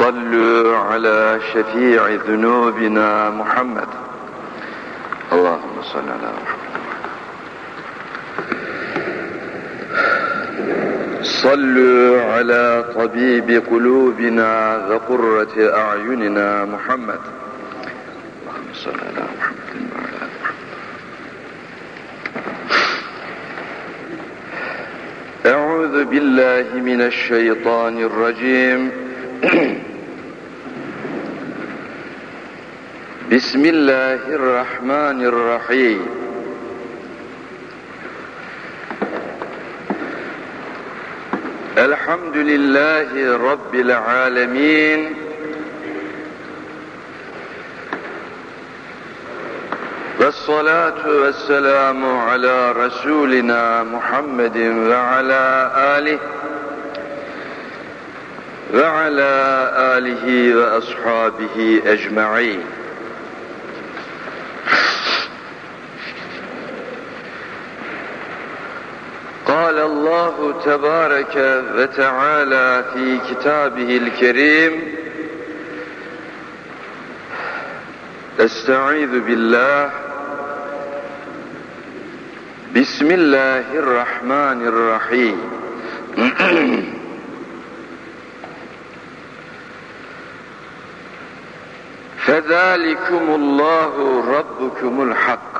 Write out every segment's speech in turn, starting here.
صلوا على شفيع ذنوبنا محمد. اللهم صل على محمد. صلوا على طبيب قلوبنا وقرة أعيننا محمد. اللهم صل على محمد وعلى أعوذ بالله من الشيطان الرجيم. بسم الله الرحمن الرحيم. الحمد لله رب العالمين. والصلاة والسلام على رسولنا محمد وعلى آله وعلى آله وأصحابه أجمعين. قال الله تبارك وتعالى في كتابه الكريم أستعيذ بالله. بسم الله الرحمن الرحيم. فذلكم الله ربكم الحق.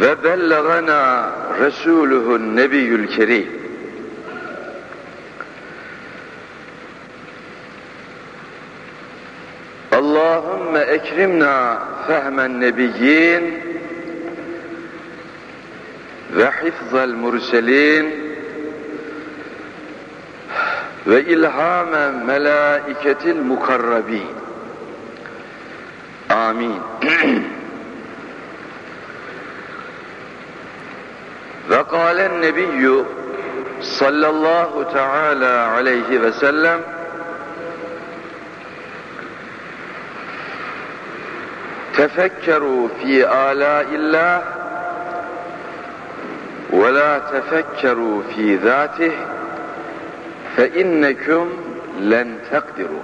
وبلغنا رسوله النبي الكريم. اللهم اكرمنا فهم النبيين وحفظ المرسلين وإلهام ملائكة المقربين. آمين. Melaiketil mukarrabin. Amin. Ve kâlen nebiyyü sallallahu teala aleyhi ve sellem tefekkeru fi âlâillah ve la tefekkeru fi zâtih fe innekum len tekdiru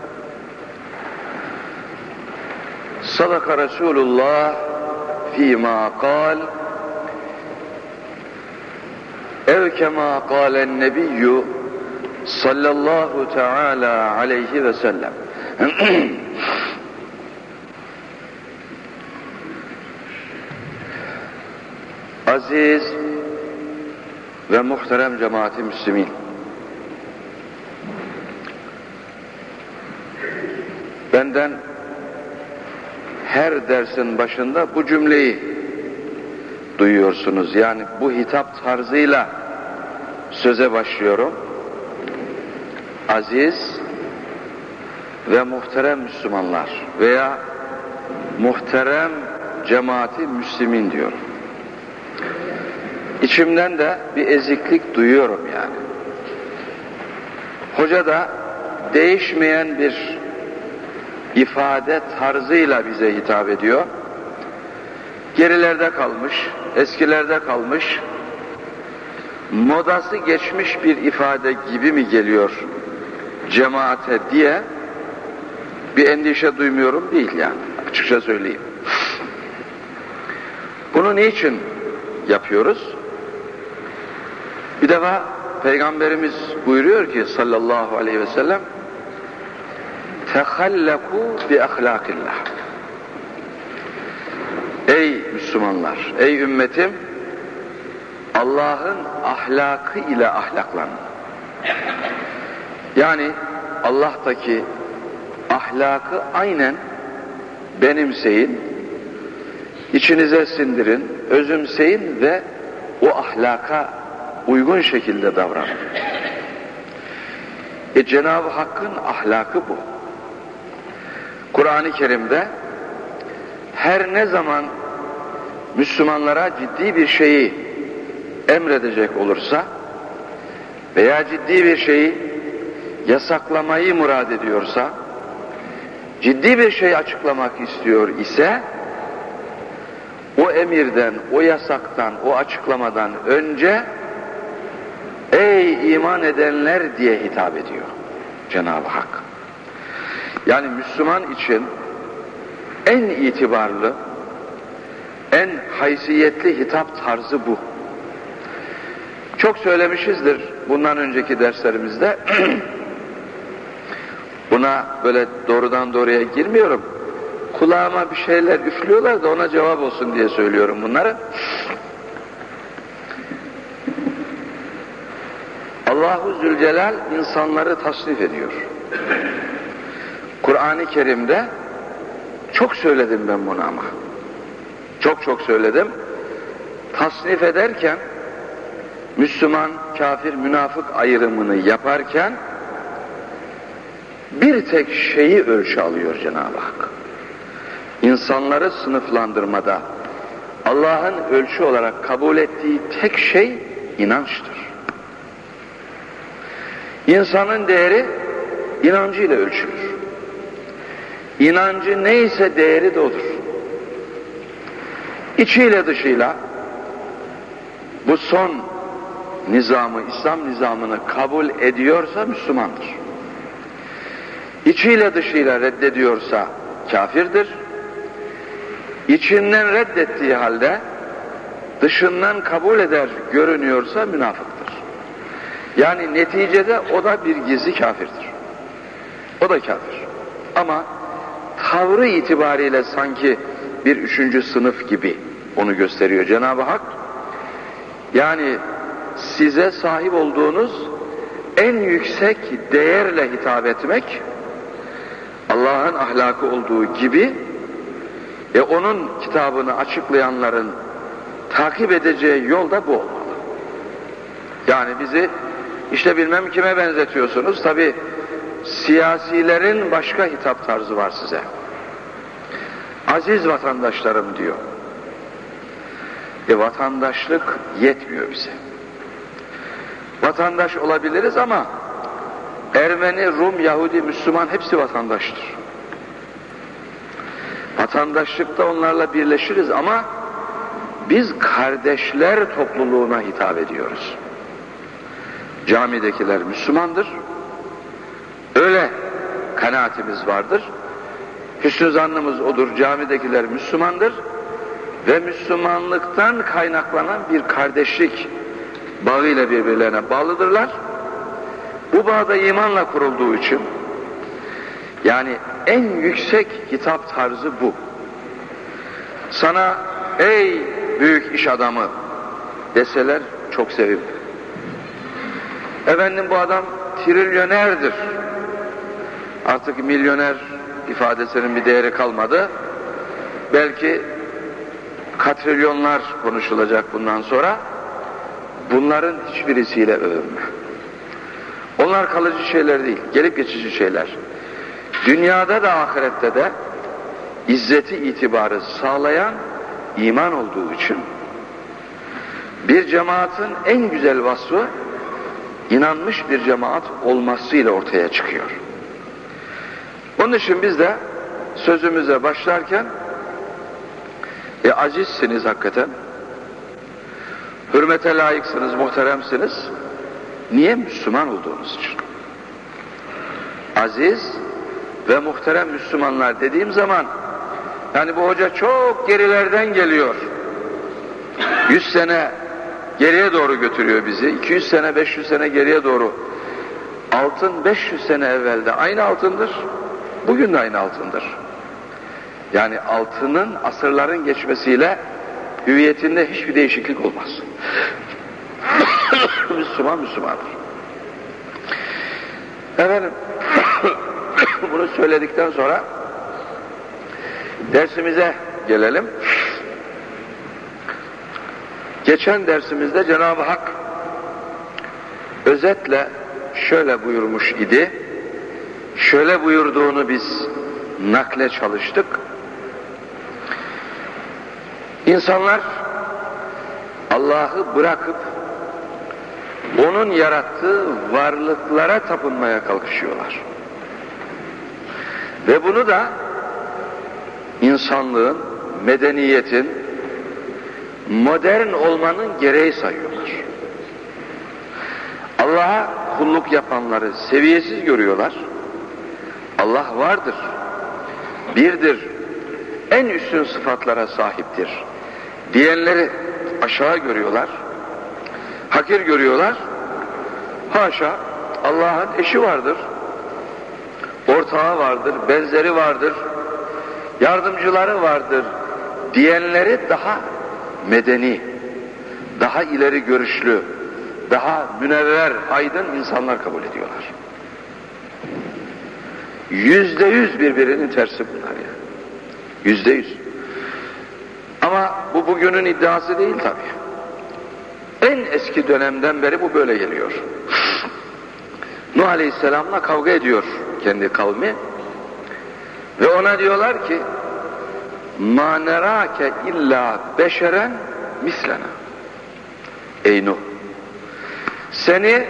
ev kema kâlen nebiyyü sallallahu teala aleyhi ve sellem. Aziz ve muhterem cemaati müslimin benden her dersin başında bu cümleyi duyuyorsunuz. Yani bu hitap tarzıyla söze başlıyorum. Aziz ve muhterem Müslümanlar veya muhterem cemaati Müslümin diyorum. İçimden de bir eziklik duyuyorum yani. Hoca da değişmeyen bir ifade tarzıyla bize hitap ediyor. Gerilerde kalmış, eskilerde kalmış, modası geçmiş bir ifade gibi mi geliyor cemaate diye bir endişe duymuyorum değil yani açıkça söyleyeyim. Bunu niçin yapıyoruz? Bir defa Peygamberimiz buyuruyor ki sallallahu aleyhi ve sellem tehallaku bi ahlakillah Ey Müslümanlar, ey ümmetim Allah'ın ahlakı ile ahlaklanın. Yani Allah'taki ahlakı aynen benimseyin, içinize sindirin, özümseyin ve o ahlaka uygun şekilde davranın. E Cenab-ı Hakk'ın ahlakı bu. Kur'an-ı Kerim'de her ne zaman Müslümanlara ciddi bir şeyi emredecek olursa veya ciddi bir şeyi yasaklamayı murad ediyorsa ciddi bir şey açıklamak istiyor ise o emirden, o yasaktan, o açıklamadan önce ey iman edenler diye hitap ediyor Cenab-ı Hak. Yani Müslüman için en itibarlı, en haysiyetli hitap tarzı bu. Çok söylemişizdir bundan önceki derslerimizde. Buna böyle doğrudan doğruya girmiyorum. Kulağıma bir şeyler üflüyorlar da ona cevap olsun diye söylüyorum bunları. Allahu Zülcelal insanları tasnif ediyor. Kur'an-ı Kerim'de çok söyledim ben bunu ama. Çok çok söyledim. Tasnif ederken Müslüman, kafir, münafık ayrımını yaparken bir tek şeyi ölçü alıyor Cenab-ı Hak. İnsanları sınıflandırmada Allah'ın ölçü olarak kabul ettiği tek şey inançtır. İnsanın değeri inancıyla ölçülür. İnancı neyse değeri de odur. İçiyle dışıyla bu son nizamı, İslam nizamını kabul ediyorsa Müslümandır. İçiyle dışıyla reddediyorsa kafirdir. İçinden reddettiği halde dışından kabul eder görünüyorsa münafıktır. Yani neticede o da bir gizli kafirdir. O da kafir. Ama tavrı itibariyle sanki bir üçüncü sınıf gibi onu gösteriyor Cenab-ı Hak. Yani size sahip olduğunuz en yüksek değerle hitap etmek Allah'ın ahlakı olduğu gibi e onun kitabını açıklayanların takip edeceği yol da bu olmalı. Yani bizi işte bilmem kime benzetiyorsunuz. Tabi siyasilerin başka hitap tarzı var size. Aziz vatandaşlarım diyor. E vatandaşlık yetmiyor bize. Vatandaş olabiliriz ama Ermeni, Rum, Yahudi, Müslüman hepsi vatandaştır. Vatandaşlıkta onlarla birleşiriz ama biz kardeşler topluluğuna hitap ediyoruz. Camidekiler Müslümandır. Öyle kanaatimiz vardır. Hüsnü zannımız odur. Camidekiler Müslümandır. Ve Müslümanlıktan kaynaklanan bir kardeşlik bağıyla birbirlerine bağlıdırlar. Bu bağda imanla kurulduğu için yani en yüksek hitap tarzı bu. Sana ey büyük iş adamı deseler çok sevim. Efendim bu adam trilyonerdir. Artık milyoner ifadesinin bir değeri kalmadı. Belki katrilyonlar konuşulacak bundan sonra. Bunların hiçbirisiyle övünme. Onlar kalıcı şeyler değil, gelip geçici şeyler. Dünyada da ahirette de izzeti itibarı sağlayan iman olduğu için bir cemaatin en güzel vasfı inanmış bir cemaat olmasıyla ortaya çıkıyor. Onun için biz de sözümüze başlarken e acizsiniz hakikaten. Hürmete layıksınız, muhteremsiniz. Niye? Müslüman olduğunuz için. Aziz ve muhterem Müslümanlar dediğim zaman yani bu hoca çok gerilerden geliyor. 100 sene geriye doğru götürüyor bizi. 200 sene, 500 sene geriye doğru. Altın 500 sene evvelde aynı altındır. Bugün de aynı altındır. Yani altının asırların geçmesiyle hüviyetinde hiçbir değişiklik olmaz. Müslüman Müslümandır. Efendim bunu söyledikten sonra dersimize gelelim. Geçen dersimizde Cenab-ı Hak özetle şöyle buyurmuş idi. Şöyle buyurduğunu biz nakle çalıştık. İnsanlar Allah'ı bırakıp onun yarattığı varlıklara tapınmaya kalkışıyorlar. Ve bunu da insanlığın, medeniyetin, modern olmanın gereği sayıyorlar. Allah'a kulluk yapanları seviyesiz görüyorlar. Allah vardır, birdir, en üstün sıfatlara sahiptir. Diyenleri aşağı görüyorlar, hakir görüyorlar. Haşa Allah'ın eşi vardır, ortağı vardır, benzeri vardır, yardımcıları vardır. Diyenleri daha medeni, daha ileri görüşlü, daha münevver, aydın insanlar kabul ediyorlar. Yüzde yüz birbirinin tersi bunlar ya. Yüzde yüz. Ama bu bugünün iddiası değil tabi. En eski dönemden beri bu böyle geliyor. Nuh Aleyhisselam'la kavga ediyor kendi kavmi. Ve ona diyorlar ki ma nerake illa beşeren mislena. Ey Nuh seni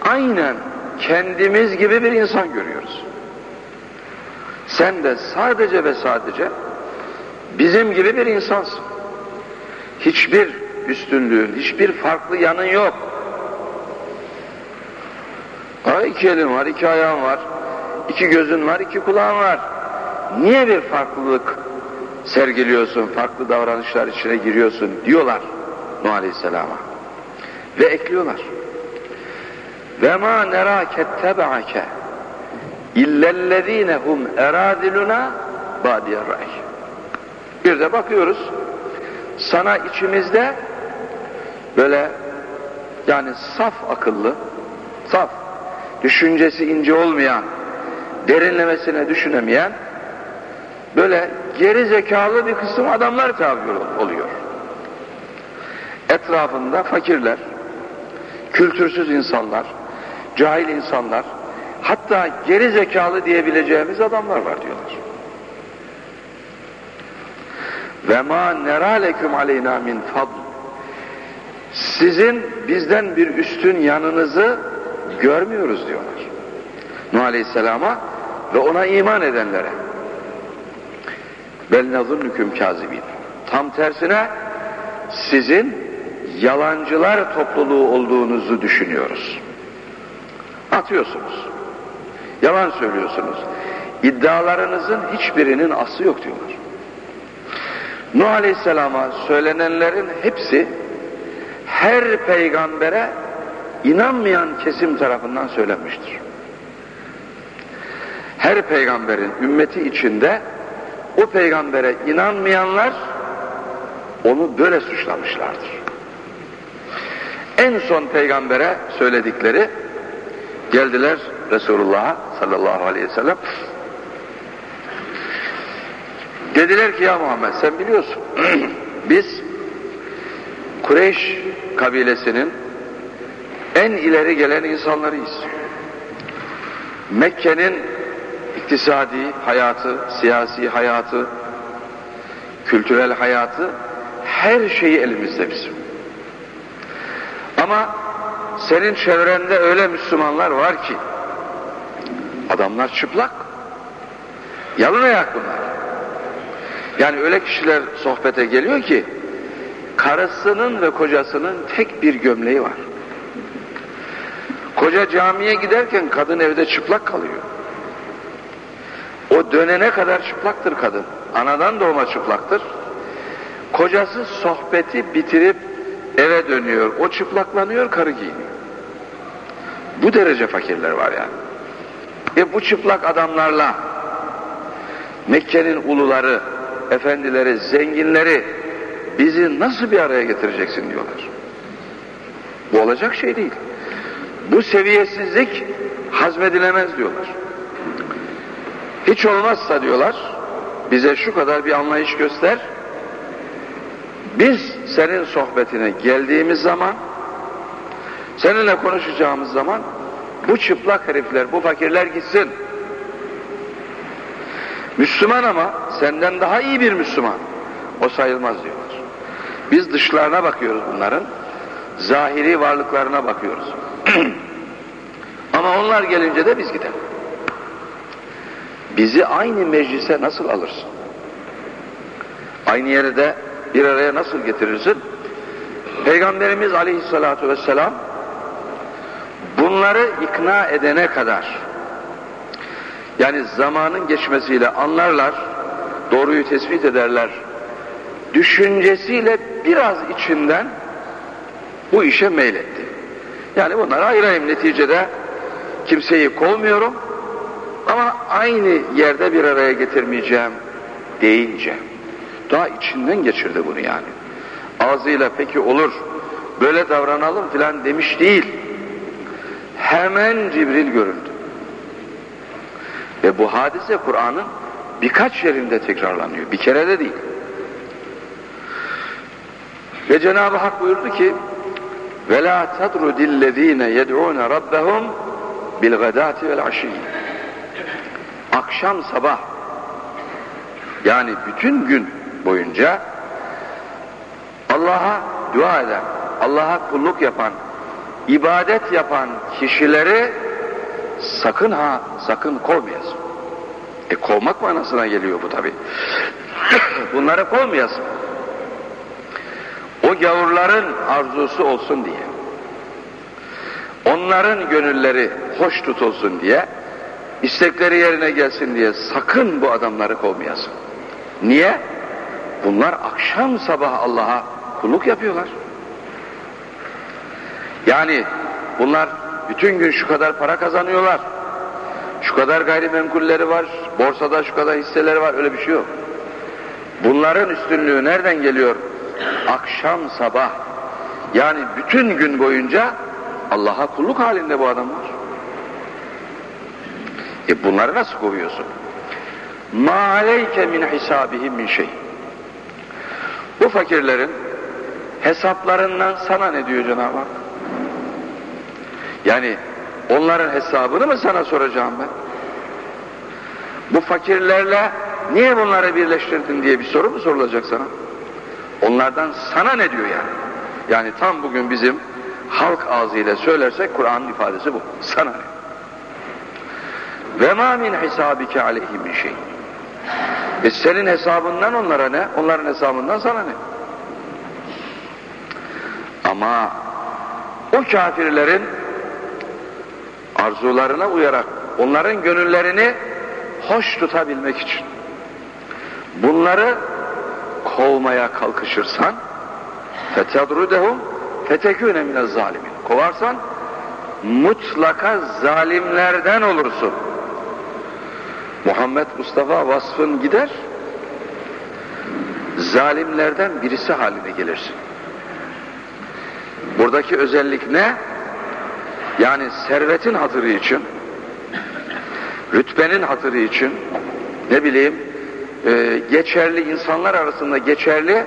aynen kendimiz gibi bir insan görüyoruz. Sen de sadece ve sadece bizim gibi bir insansın. Hiçbir üstünlüğün, hiçbir farklı yanın yok. Ha, iki elin var, iki ayağın var, iki gözün var, iki kulağın var. Niye bir farklılık sergiliyorsun, farklı davranışlar içine giriyorsun diyorlar Nuh Aleyhisselam'a. Ve ekliyorlar. Ve ma nerake tebaake illellezine hum eradiluna badiyer ray. Bir de bakıyoruz sana içimizde böyle yani saf akıllı, saf, düşüncesi ince olmayan, derinlemesine düşünemeyen böyle geri zekalı bir kısım adamlar tabi oluyor. Etrafında fakirler, kültürsüz insanlar, cahil insanlar, hatta geri zekalı diyebileceğimiz adamlar var diyorlar. Ve ma neraleküm aleyna min fadl. Sizin bizden bir üstün yanınızı görmüyoruz diyorlar. Nuh Aleyhisselam'a ve ona iman edenlere. Bel nazunnukum kazibin. Tam tersine sizin yalancılar topluluğu olduğunuzu düşünüyoruz. Atıyorsunuz. Yalan söylüyorsunuz. İddialarınızın hiçbirinin aslı yok diyorlar. Nuh Aleyhisselam'a söylenenlerin hepsi her peygambere inanmayan kesim tarafından söylenmiştir. Her peygamberin ümmeti içinde o peygambere inanmayanlar onu böyle suçlamışlardır. En son peygambere söyledikleri geldiler Resulullah'a sallallahu aleyhi ve sellem dediler ki ya Muhammed sen biliyorsun biz Kureyş kabilesinin en ileri gelen insanlarıyız. Mekke'nin iktisadi hayatı, siyasi hayatı, kültürel hayatı her şeyi elimizde bizim. Ama senin çevrende öyle Müslümanlar var ki adamlar çıplak. Yalın ayak bunlar. Yani öyle kişiler sohbete geliyor ki karısının ve kocasının tek bir gömleği var. Koca camiye giderken kadın evde çıplak kalıyor. O dönene kadar çıplaktır kadın. Anadan doğma çıplaktır. Kocası sohbeti bitirip eve dönüyor. O çıplaklanıyor, karı giyiniyor. Bu derece fakirler var yani. E bu çıplak adamlarla Mekke'nin uluları, efendileri, zenginleri bizi nasıl bir araya getireceksin diyorlar. Bu olacak şey değil. Bu seviyesizlik hazmedilemez diyorlar. Hiç olmazsa diyorlar, bize şu kadar bir anlayış göster. Biz senin sohbetine geldiğimiz zaman, seninle konuşacağımız zaman Bu çıplak herifler, bu fakirler gitsin. Müslüman ama senden daha iyi bir Müslüman. O sayılmaz diyorlar. Biz dışlarına bakıyoruz bunların. Zahiri varlıklarına bakıyoruz. ama onlar gelince de biz gidelim. Bizi aynı meclise nasıl alırsın? Aynı yerde bir araya nasıl getirirsin? Peygamberimiz aleyhissalatu vesselam bunları ikna edene kadar yani zamanın geçmesiyle anlarlar, doğruyu tespit ederler, düşüncesiyle biraz içinden bu işe meyletti. Yani bunları ayırayım neticede kimseyi kovmuyorum ama aynı yerde bir araya getirmeyeceğim deyince daha içinden geçirdi bunu yani. Ağzıyla peki olur böyle davranalım filan demiş değil Hemen Cibril göründü. Ve bu hadise Kur'an'ın birkaç yerinde tekrarlanıyor. Bir kere de değil. Ve Cenab-ı Hak buyurdu ki وَلَا تَدْرُدِ الَّذ۪ينَ يَدْعُونَ رَبَّهُمْ بِالْغَدَاتِ وَالْعَشِيِّ Akşam sabah yani bütün gün boyunca Allah'a dua eden, Allah'a kulluk yapan, ibadet yapan kişileri sakın ha sakın kovmayasın. E kovmak manasına geliyor bu tabi. Bunları kovmayasın. O gavurların arzusu olsun diye. Onların gönülleri hoş tutulsun diye, istekleri yerine gelsin diye sakın bu adamları kovmayasın. Niye? Bunlar akşam sabah Allah'a kulluk yapıyorlar. Yani bunlar bütün gün şu kadar para kazanıyorlar. Şu kadar gayrimenkulleri var, borsada şu kadar hisseleri var, öyle bir şey yok. Bunların üstünlüğü nereden geliyor? Akşam sabah, yani bütün gün boyunca Allah'a kulluk halinde bu adamlar. E bunları nasıl kovuyorsun? Ma aleyke min hisabihim min şey. Bu fakirlerin hesaplarından sana ne diyor Cenab-ı Hak? Yani onların hesabını mı sana soracağım ben? Bu fakirlerle niye bunları birleştirdin diye bir soru mu sorulacak sana? Onlardan sana ne diyor yani? Yani tam bugün bizim halk ağzıyla söylersek Kur'an'ın ifadesi bu. Sana ne? Ve ma min hisabike aleyhim bir şey. E senin hesabından onlara ne? Onların hesabından sana ne? Ama o kafirlerin arzularına uyarak onların gönüllerini hoş tutabilmek için bunları kovmaya kalkışırsan fetedrudehum fetekûne mine zalimin kovarsan mutlaka zalimlerden olursun. Muhammed Mustafa vasfın gider zalimlerden birisi haline gelirsin. Buradaki özellik ne? Yani servetin hatırı için, rütbenin hatırı için, ne bileyim, e, geçerli insanlar arasında geçerli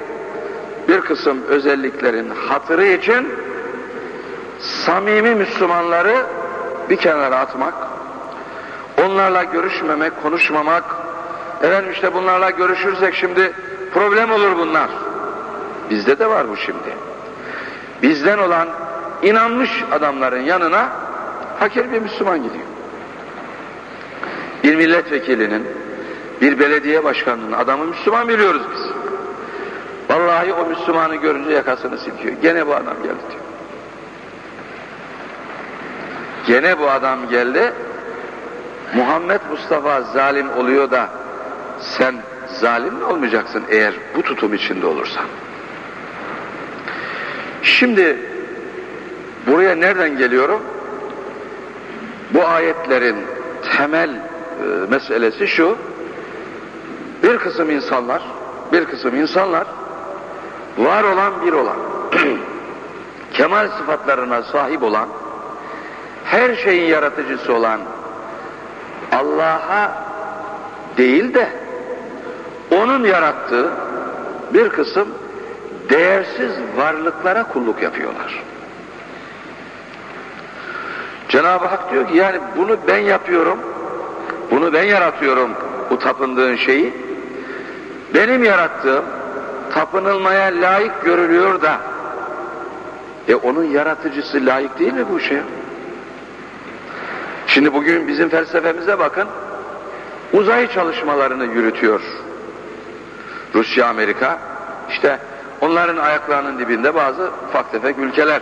bir kısım özelliklerin hatırı için samimi Müslümanları bir kenara atmak, onlarla görüşmemek, konuşmamak, efendim işte bunlarla görüşürsek şimdi problem olur bunlar. Bizde de var bu şimdi. Bizden olan inanmış adamların yanına fakir bir Müslüman gidiyor. Bir milletvekilinin, bir belediye başkanının adamı Müslüman biliyoruz biz. Vallahi o Müslümanı görünce yakasını silkiyor. Gene bu adam geldi diyor. Gene bu adam geldi. Muhammed Mustafa zalim oluyor da sen zalim mi olmayacaksın eğer bu tutum içinde olursan? Şimdi buraya nereden geliyorum? Bu ayetlerin temel e, meselesi şu. Bir kısım insanlar, bir kısım insanlar var olan bir olan, kemal sıfatlarına sahip olan, her şeyin yaratıcısı olan Allah'a değil de onun yarattığı bir kısım değersiz varlıklara kulluk yapıyorlar. Cenab-ı Hak diyor ki yani bunu ben yapıyorum, bunu ben yaratıyorum bu tapındığın şeyi. Benim yarattığım tapınılmaya layık görülüyor da e onun yaratıcısı layık değil mi bu şey? Şimdi bugün bizim felsefemize bakın uzay çalışmalarını yürütüyor. Rusya, Amerika işte onların ayaklarının dibinde bazı ufak tefek ülkeler.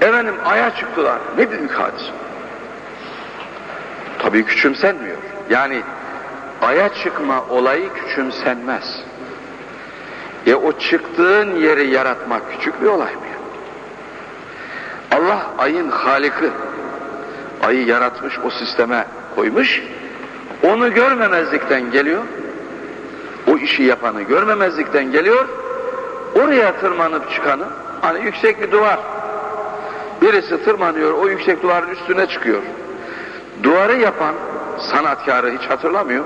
Efendim aya çıktılar. Ne büyük hadis. Tabii küçümsenmiyor. Yani aya çıkma olayı küçümsenmez. E o çıktığın yeri yaratmak küçük bir olay mı? Allah ayın haliki. Ayı yaratmış o sisteme koymuş. Onu görmemezlikten geliyor. O işi yapanı görmemezlikten geliyor. Oraya tırmanıp çıkanı hani yüksek bir duvar. Birisi tırmanıyor o yüksek duvarın üstüne çıkıyor. Duvarı yapan sanatkarı hiç hatırlamıyor.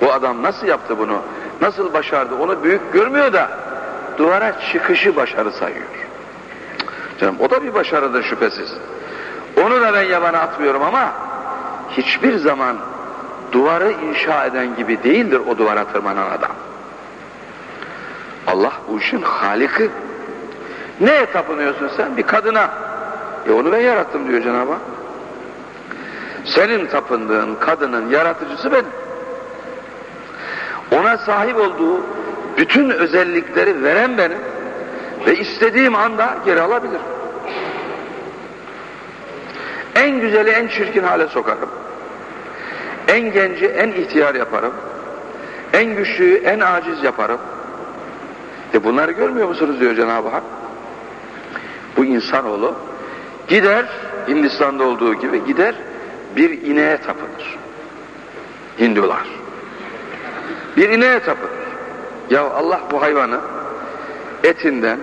Bu adam nasıl yaptı bunu? Nasıl başardı? Onu büyük görmüyor da duvara çıkışı başarı sayıyor. Canım o da bir başarıdır şüphesiz. Onu da ben yabana atmıyorum ama hiçbir zaman duvarı inşa eden gibi değildir o duvara tırmanan adam. Allah bu işin haliki. Neye tapınıyorsun sen? Bir kadına. E onu ben yarattım diyor Cenab-ı Hak. Senin tapındığın kadının yaratıcısı benim. Ona sahip olduğu bütün özellikleri veren benim ve istediğim anda geri alabilir. En güzeli en çirkin hale sokarım. En genci en ihtiyar yaparım. En güçlüyü en aciz yaparım. E bunları görmüyor musunuz diyor Cenab-ı Hak. Bu insanoğlu gider Hindistan'da olduğu gibi gider bir ineğe tapınır. Hindular. Bir ineğe tapınır. Ya Allah bu hayvanı etinden,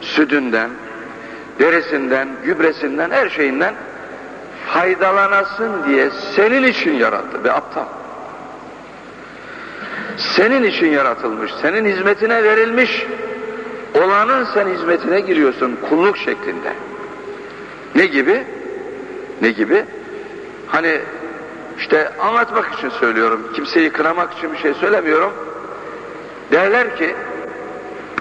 sütünden, derisinden, gübresinden, her şeyinden faydalanasın diye senin için yarattı ve aptal. Senin için yaratılmış, senin hizmetine verilmiş olanın sen hizmetine giriyorsun kulluk şeklinde. Ne gibi? Ne gibi? Hani işte anlatmak için söylüyorum. Kimseyi kınamak için bir şey söylemiyorum. Derler ki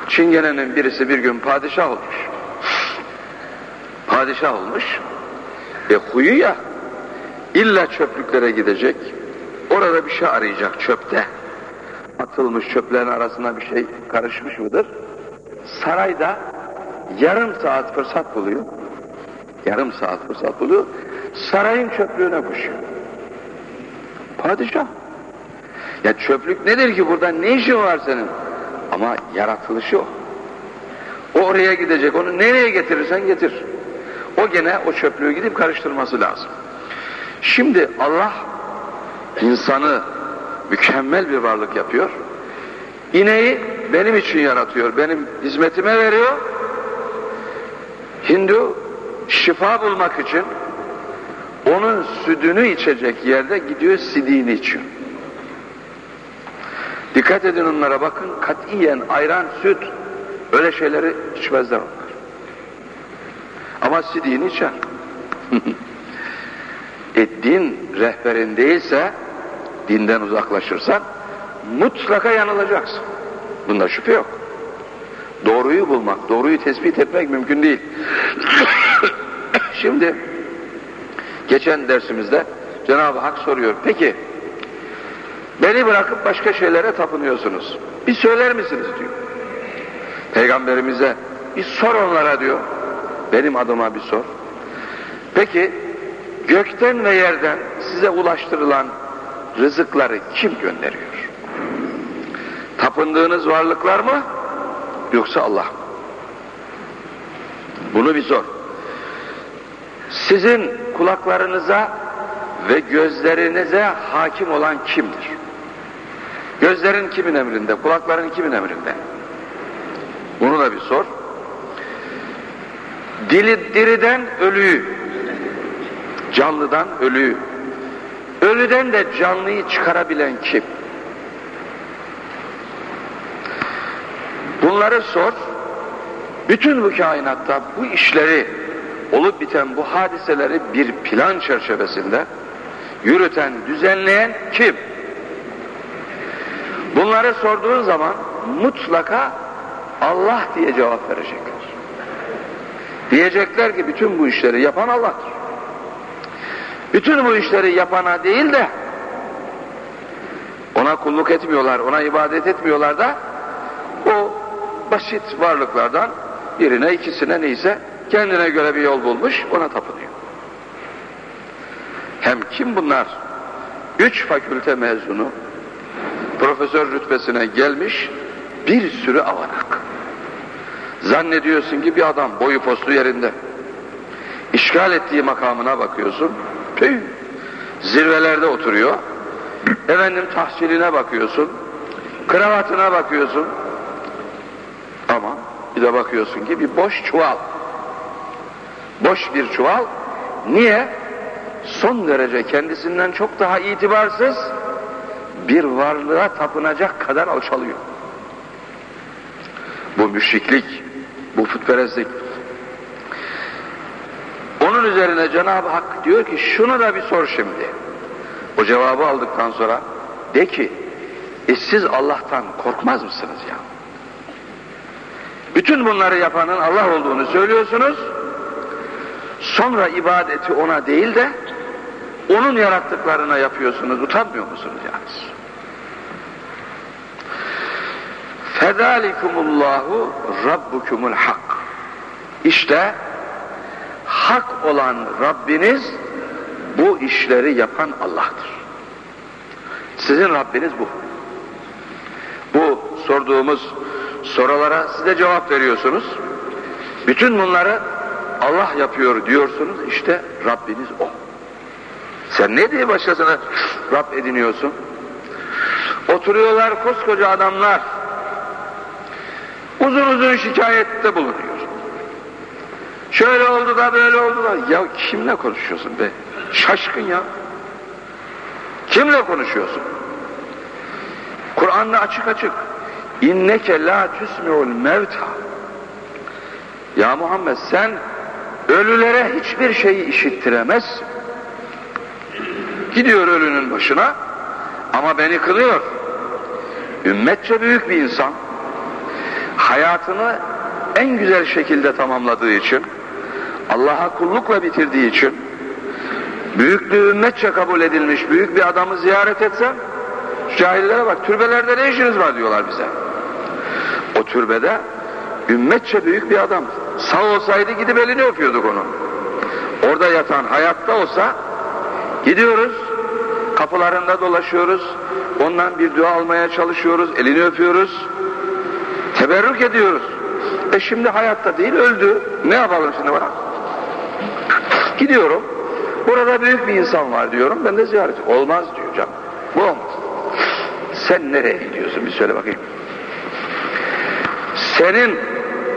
Çingene'nin birisi bir gün padişah olmuş. Padişah olmuş. E huyu ya illa çöplüklere gidecek. Orada bir şey arayacak çöpte. Atılmış çöplerin arasına bir şey karışmış mıdır? Sarayda yarım saat fırsat buluyor. Yarım saat fırsat buluyor. Sarayın çöplüğüne koşuyor. Padişah. Ya çöplük nedir ki burada ne işin var senin? Ama yaratılışı o. O oraya gidecek onu nereye getirirsen getir. O gene o çöplüğü gidip karıştırması lazım. Şimdi Allah insanı mükemmel bir varlık yapıyor. İneği benim için yaratıyor. Benim hizmetime veriyor. Hindu şifa bulmak için onun sütünü içecek yerde gidiyor sidiğini içiyor. Dikkat edin onlara bakın katiyen ayran, süt öyle şeyleri içmezler onlar. Ama sidiğini içer. e din rehberin değilse dinden uzaklaşırsan mutlaka yanılacaksın. Bunda şüphe yok. Doğruyu bulmak, doğruyu tespit etmek mümkün değil. Şimdi geçen dersimizde Cenab-ı Hak soruyor. Peki beni bırakıp başka şeylere tapınıyorsunuz. Bir söyler misiniz diyor. Peygamberimize bir sor onlara diyor. Benim adıma bir sor. Peki gökten ve yerden size ulaştırılan rızıkları kim gönderiyor? Tapındığınız varlıklar mı? Yoksa Allah? Bunu bir sor. Sizin kulaklarınıza ve gözlerinize hakim olan kimdir? Gözlerin kimin emrinde? Kulakların kimin emrinde? Bunu da bir sor. Dili diriden ölüyü, canlıdan ölüyü, ölüden de canlıyı çıkarabilen kim? Bunları sor. Bütün bu kainatta bu işleri olup biten bu hadiseleri bir plan çerçevesinde yürüten, düzenleyen kim? Bunları sorduğun zaman mutlaka Allah diye cevap verecekler. Diyecekler ki bütün bu işleri yapan Allah'tır. Bütün bu işleri yapana değil de ona kulluk etmiyorlar, ona ibadet etmiyorlar da o basit varlıklardan birine ikisine neyse kendine göre bir yol bulmuş ona tapınıyor. Hem kim bunlar? Üç fakülte mezunu profesör rütbesine gelmiş bir sürü avanak. Zannediyorsun ki bir adam boyu postu yerinde. İşgal ettiği makamına bakıyorsun. Tüy, zirvelerde oturuyor. Efendim tahsiline bakıyorsun. Kravatına bakıyorsun. Ama bir de bakıyorsun ki bir boş çuval. Boş bir çuval. Niye? Son derece kendisinden çok daha itibarsız bir varlığa tapınacak kadar alçalıyor. Bu müşriklik, bu putperestlik. Onun üzerine Cenab-ı Hak diyor ki şunu da bir sor şimdi. O cevabı aldıktan sonra de ki e siz Allah'tan korkmaz mısınız ya? Bütün bunları yapanın Allah olduğunu söylüyorsunuz. Sonra ibadeti ona değil de onun yarattıklarına yapıyorsunuz. Utanmıyor musunuz yani? Fedalikumullahu rabbukumul hak. İşte hak olan Rabbiniz bu işleri yapan Allah'tır. Sizin Rabbiniz bu. Bu sorduğumuz sorulara size cevap veriyorsunuz. Bütün bunları Allah yapıyor diyorsunuz. İşte Rabbiniz o. Sen ne diye başkasına Rab ediniyorsun? Oturuyorlar koskoca adamlar. Uzun uzun şikayette bulunuyor. Şöyle oldu da böyle oldu da. Ya kimle konuşuyorsun be? Şaşkın ya. Kimle konuşuyorsun? Kur'an'da açık açık. İnneke la tüsmi'ul mevta. Ya Muhammed sen ölülere hiçbir şeyi işittiremezsin. Gidiyor ölünün başına ama beni kılıyor. Ümmetçe büyük bir insan. Hayatını en güzel şekilde tamamladığı için, Allah'a kullukla bitirdiği için, büyüklüğü ümmetçe kabul edilmiş büyük bir adamı ziyaret etsem, cahillere bak türbelerde ne işiniz var diyorlar bize. O türbede ümmetçe büyük bir adam. Sağ olsaydı gidip elini öpüyorduk onu. Orada yatan hayatta olsa gidiyoruz, kapılarında dolaşıyoruz, ondan bir dua almaya çalışıyoruz, elini öpüyoruz, teberrük ediyoruz. E şimdi hayatta değil öldü. Ne yapalım şimdi bana? Gidiyorum. Burada büyük bir insan var diyorum. Ben de ziyaret Olmaz diyor canım. Bu olmaz. Sen nereye gidiyorsun bir söyle bakayım. Senin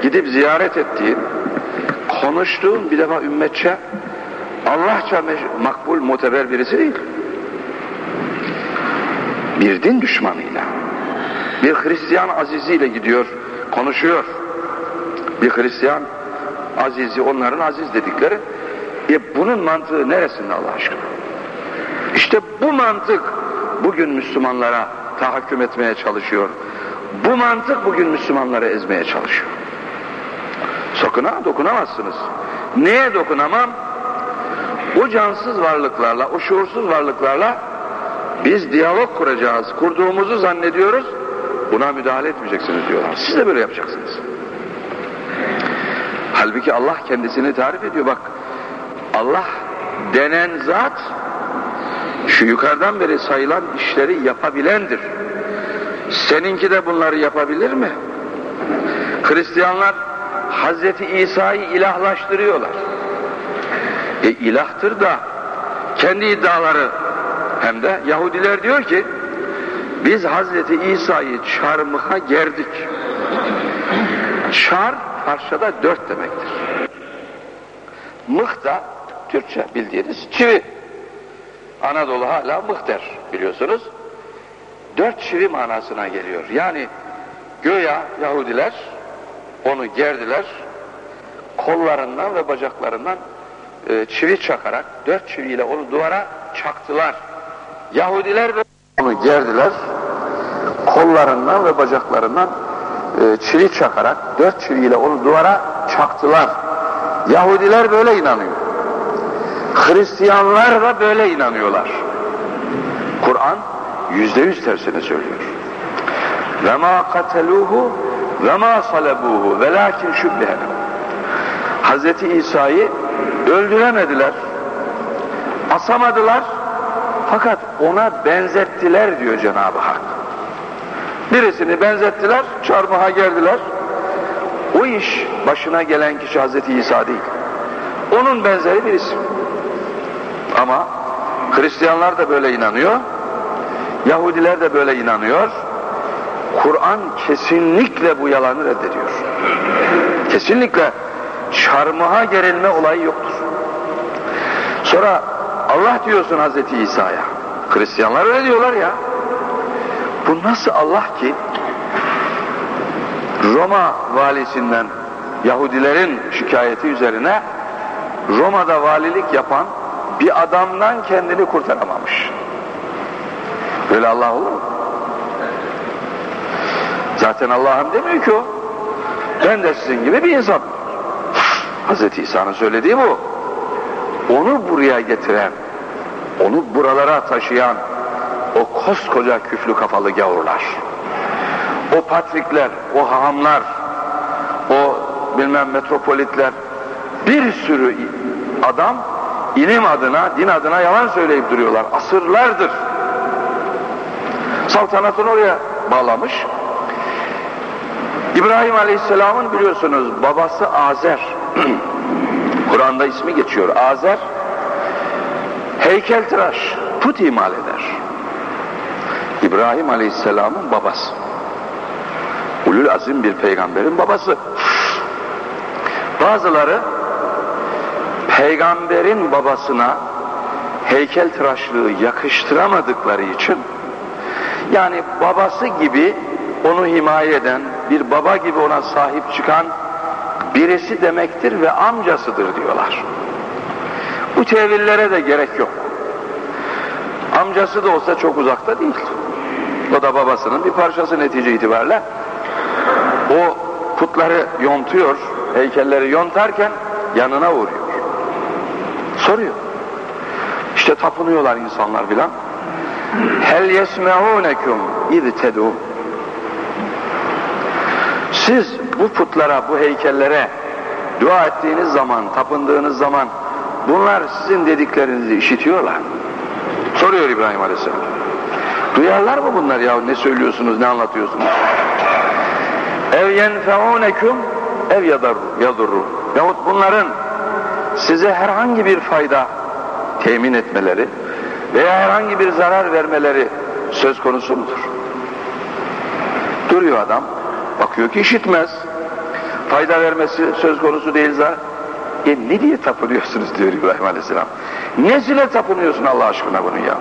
gidip ziyaret ettiğin, konuştuğun bir defa ümmetçe Allahça makbul muteber birisi değil. Bir din düşmanıyla, bir Hristiyan aziziyle gidiyor, konuşuyor. Bir Hristiyan azizi, onların aziz dedikleri. E bunun mantığı neresinde Allah aşkına? İşte bu mantık bugün Müslümanlara tahakküm etmeye çalışıyor. Bu mantık bugün Müslümanları ezmeye çalışıyor. Sokuna dokunamazsınız. Neye dokunamam? O cansız varlıklarla, o şuursuz varlıklarla biz diyalog kuracağız. Kurduğumuzu zannediyoruz. Buna müdahale etmeyeceksiniz diyorlar. Siz de böyle yapacaksınız. Halbuki Allah kendisini tarif ediyor. Bak Allah denen zat şu yukarıdan beri sayılan işleri yapabilendir. Seninki de bunları yapabilir mi? Hristiyanlar Hazreti İsa'yı ilahlaştırıyorlar. E ilahtır da kendi iddiaları hem de Yahudiler diyor ki biz Hazreti İsa'yı çarmıha gerdik. Çar parçada dört demektir. Mıh da Türkçe bildiğiniz çivi. Anadolu hala mıh der biliyorsunuz. Dört çivi manasına geliyor. Yani göya Yahudiler onu gerdiler. kollarından ve bacaklarından e, çivi çakarak dört çiviyle onu duvara çaktılar. Yahudiler de onu gerdiler. Kollarından ve bacaklarından e, çivi çakarak dört çiviyle onu duvara çaktılar. Yahudiler böyle inanıyor. Hristiyanlar da böyle inanıyorlar. Kur'an yüzde yüz tersini söylüyor. Ve ma kateluhu ve ma salabuhu velakin şübbehem. Hazreti İsa'yı öldüremediler. Asamadılar. Fakat ona benzettiler diyor Cenab-ı Hak. Birisini benzettiler, çarmıha geldiler. O iş başına gelen kişi Hazreti İsa değil. Onun benzeri birisi. Ama Hristiyanlar da böyle inanıyor. Yahudiler de böyle inanıyor. Kur'an kesinlikle bu yalanı reddediyor. Kesinlikle çarmıha gerilme olayı yoktur. Sonra Allah diyorsun Hazreti İsa'ya. Hristiyanlar öyle diyorlar ya. Bu nasıl Allah ki Roma valisinden Yahudilerin şikayeti üzerine Roma'da valilik yapan bir adamdan kendini kurtaramamış. Böyle Allah olur mu? Zaten Allah'ım demiyor ki o. Ben de sizin gibi bir insan. Hz. İsa'nın söylediği bu. Onu buraya getiren, onu buralara taşıyan o koskoca küflü kafalı gavurlar, o patrikler, o hahamlar, o bilmem metropolitler, bir sürü adam ilim adına, din adına yalan söyleyip duruyorlar. Asırlardır. Saltanatını oraya bağlamış. İbrahim Aleyhisselam'ın biliyorsunuz babası Azer. Kur'an'da ismi geçiyor. Azer heykeltıraş, put imal eder. İbrahim Aleyhisselam'ın babası. Ulul azim bir peygamberin babası. Bazıları peygamberin babasına heykeltıraşlığı yakıştıramadıkları için yani babası gibi onu himaye eden, bir baba gibi ona sahip çıkan birisi demektir ve amcasıdır diyorlar. Bu tevillere de gerek yok. Amcası da olsa çok uzakta değil. O da babasının bir parçası netice itibariyle. O putları yontuyor, heykelleri yontarken yanına uğruyor. Soruyor. İşte tapınıyorlar insanlar filan. Hel yesme'unekum iz ted'un. Siz bu putlara, bu heykellere dua ettiğiniz zaman, tapındığınız zaman bunlar sizin dediklerinizi işitiyorlar. Soruyor İbrahim Aleyhisselam. Duyarlar mı bunlar ya ne söylüyorsunuz, ne anlatıyorsunuz? Ev yenfeunekum ev yadurru. Yahut bunların size herhangi bir fayda temin etmeleri veya herhangi bir zarar vermeleri söz konusu mudur? Duruyor adam, bakıyor ki işitmez. Fayda vermesi söz konusu değil zaten. E ne diye tapınıyorsunuz diyor İbrahim Aleyhisselam. Nezile tapınıyorsun Allah aşkına bunu ya.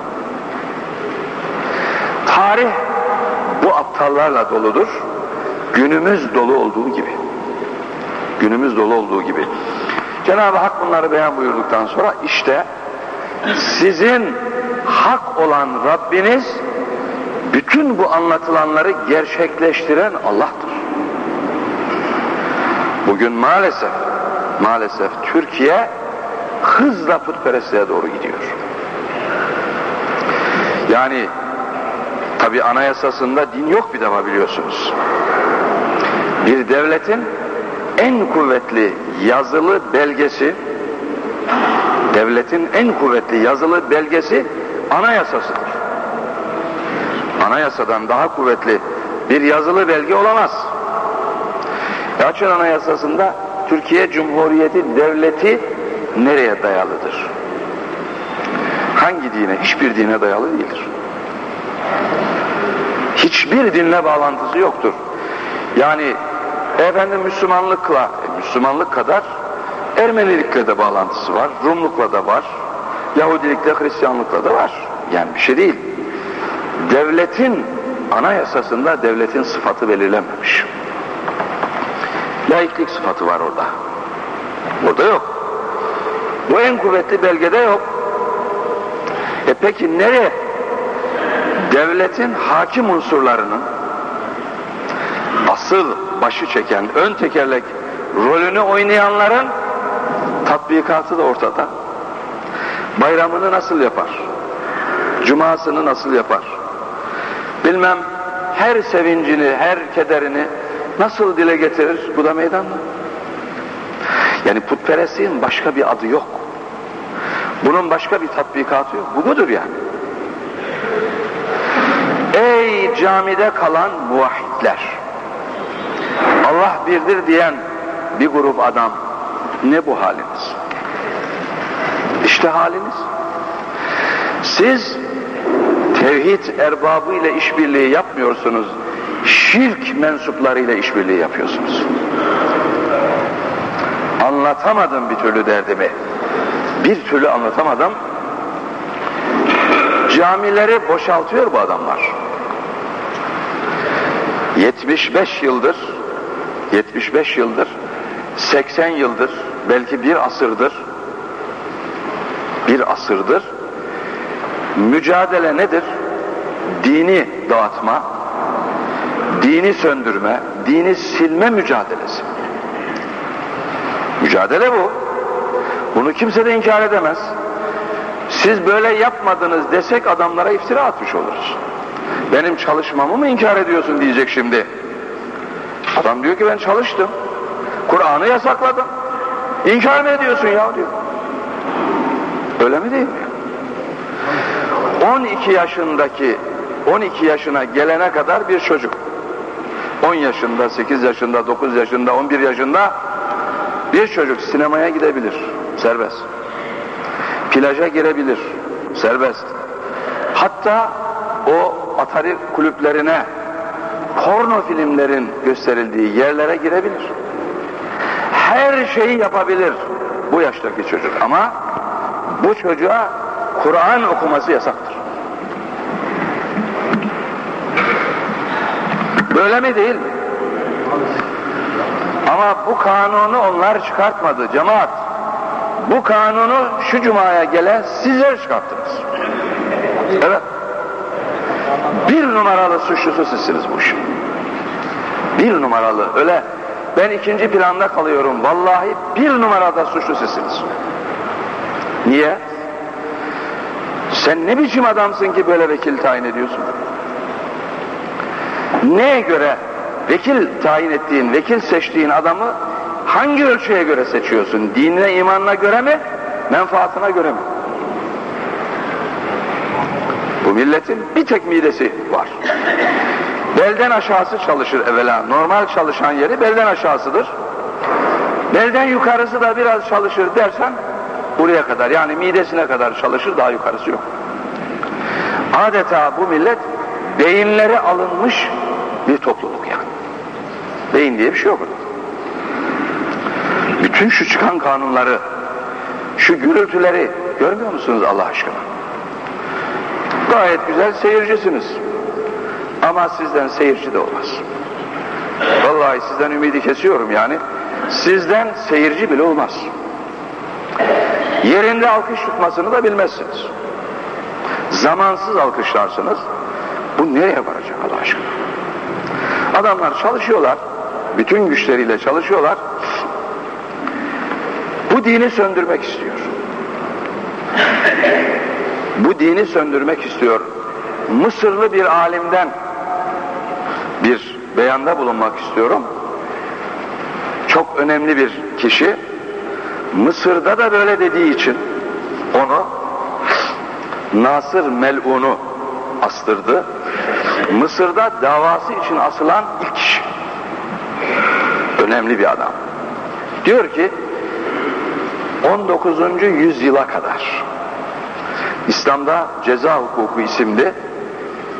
Tarih bu aptallarla doludur. Günümüz dolu olduğu gibi. Günümüz dolu olduğu gibi. Cenab-ı Hak bunları beyan buyurduktan sonra işte sizin hak olan Rabbiniz bütün bu anlatılanları gerçekleştiren Allah'tır. Bugün maalesef maalesef Türkiye hızla putperestliğe doğru gidiyor. Yani tabi anayasasında din yok bir defa biliyorsunuz. Bir devletin en kuvvetli yazılı belgesi devletin en kuvvetli yazılı belgesi anayasasıdır. Anayasadan daha kuvvetli bir yazılı belge olamaz. Açın anayasasında Türkiye Cumhuriyeti Devleti nereye dayalıdır? Hangi dine? Hiçbir dine dayalı değildir. Hiçbir dinle bağlantısı yoktur. Yani efendim Müslümanlıkla, Müslümanlık kadar Ermenilikle de bağlantısı var, Rumlukla da var, Yahudilikle, Hristiyanlıkla da var. Yani bir şey değil. Devletin anayasasında devletin sıfatı belirlenmemiş. Laiklik sıfatı var orada. Burada yok. Bu en kuvvetli belgede yok. E peki nereye? Devletin hakim unsurlarının asıl başı çeken ön tekerlek rolünü oynayanların tatbikatı da ortada. Bayramını nasıl yapar? Cumasını nasıl yapar? Bilmem her sevincini, her kederini nasıl dile getirir? Bu da meydanda. Yani putperestliğin başka bir adı yok. Bunun başka bir tatbikatı yok. Bu budur yani. Ey camide kalan muvahhidler! Allah birdir diyen bir grup adam ne bu haliniz? İşte haliniz. Siz tevhid erbabı ile işbirliği yapmıyorsunuz. Şirk mensuplarıyla işbirliği yapıyorsunuz. Anlatamadım bir türlü derdimi. Bir türlü anlatamadım. Camileri boşaltıyor bu adamlar. 75 yıldır 75 yıldır 80 yıldır belki bir asırdır asırdır mücadele nedir? Dini dağıtma, dini söndürme, dini silme mücadelesi. Mücadele bu. Bunu kimse de inkar edemez. Siz böyle yapmadınız desek adamlara iftira atmış oluruz. Benim çalışmamı mı inkar ediyorsun diyecek şimdi. Adam diyor ki ben çalıştım. Kur'an'ı yasakladım. İnkar mı ediyorsun ya diyor. Öyle mi değil mi? 12 yaşındaki 12 yaşına gelene kadar bir çocuk 10 yaşında, 8 yaşında, 9 yaşında, 11 yaşında bir çocuk sinemaya gidebilir. Serbest. Plaja girebilir. Serbest. Hatta o Atari kulüplerine porno filmlerin gösterildiği yerlere girebilir. Her şeyi yapabilir bu yaştaki çocuk ama bu çocuğa Kur'an okuması yasaktır. Böyle mi değil mi? Ama bu kanunu onlar çıkartmadı cemaat. Bu kanunu şu cumaya gelen sizler çıkarttınız. Evet. Bir numaralı suçlusu sizsiniz bu işin. Bir numaralı öyle ben ikinci planda kalıyorum. Vallahi bir numarada suçlu sizsiniz. Niye? Sen ne biçim adamsın ki böyle vekil tayin ediyorsun? Neye göre vekil tayin ettiğin, vekil seçtiğin adamı hangi ölçüye göre seçiyorsun? Dinine, imanına göre mi? Menfaatına göre mi? Bu milletin bir tek midesi var. Belden aşağısı çalışır evvela. Normal çalışan yeri belden aşağısıdır. Belden yukarısı da biraz çalışır dersen buraya kadar yani midesine kadar çalışır daha yukarısı yok. Adeta bu millet beyinleri alınmış bir topluluk yani. Beyin diye bir şey yok. Bütün şu çıkan kanunları, şu gürültüleri görmüyor musunuz Allah aşkına? Gayet güzel seyircisiniz. Ama sizden seyirci de olmaz. Vallahi sizden ümidi kesiyorum yani. Sizden seyirci bile olmaz. Yerinde alkış tutmasını da bilmezsiniz. Zamansız alkışlarsınız. Bu nereye varacak Allah aşkına? Adamlar çalışıyorlar. Bütün güçleriyle çalışıyorlar. Bu dini söndürmek istiyor. Bu dini söndürmek istiyor. Mısırlı bir alimden bir beyanda bulunmak istiyorum. Çok önemli bir kişi. Mısır'da da böyle dediği için onu Nasır Mel'un'u astırdı. Mısır'da davası için asılan ilk kişi. Önemli bir adam. Diyor ki 19. yüzyıla kadar İslam'da Ceza Hukuku isimli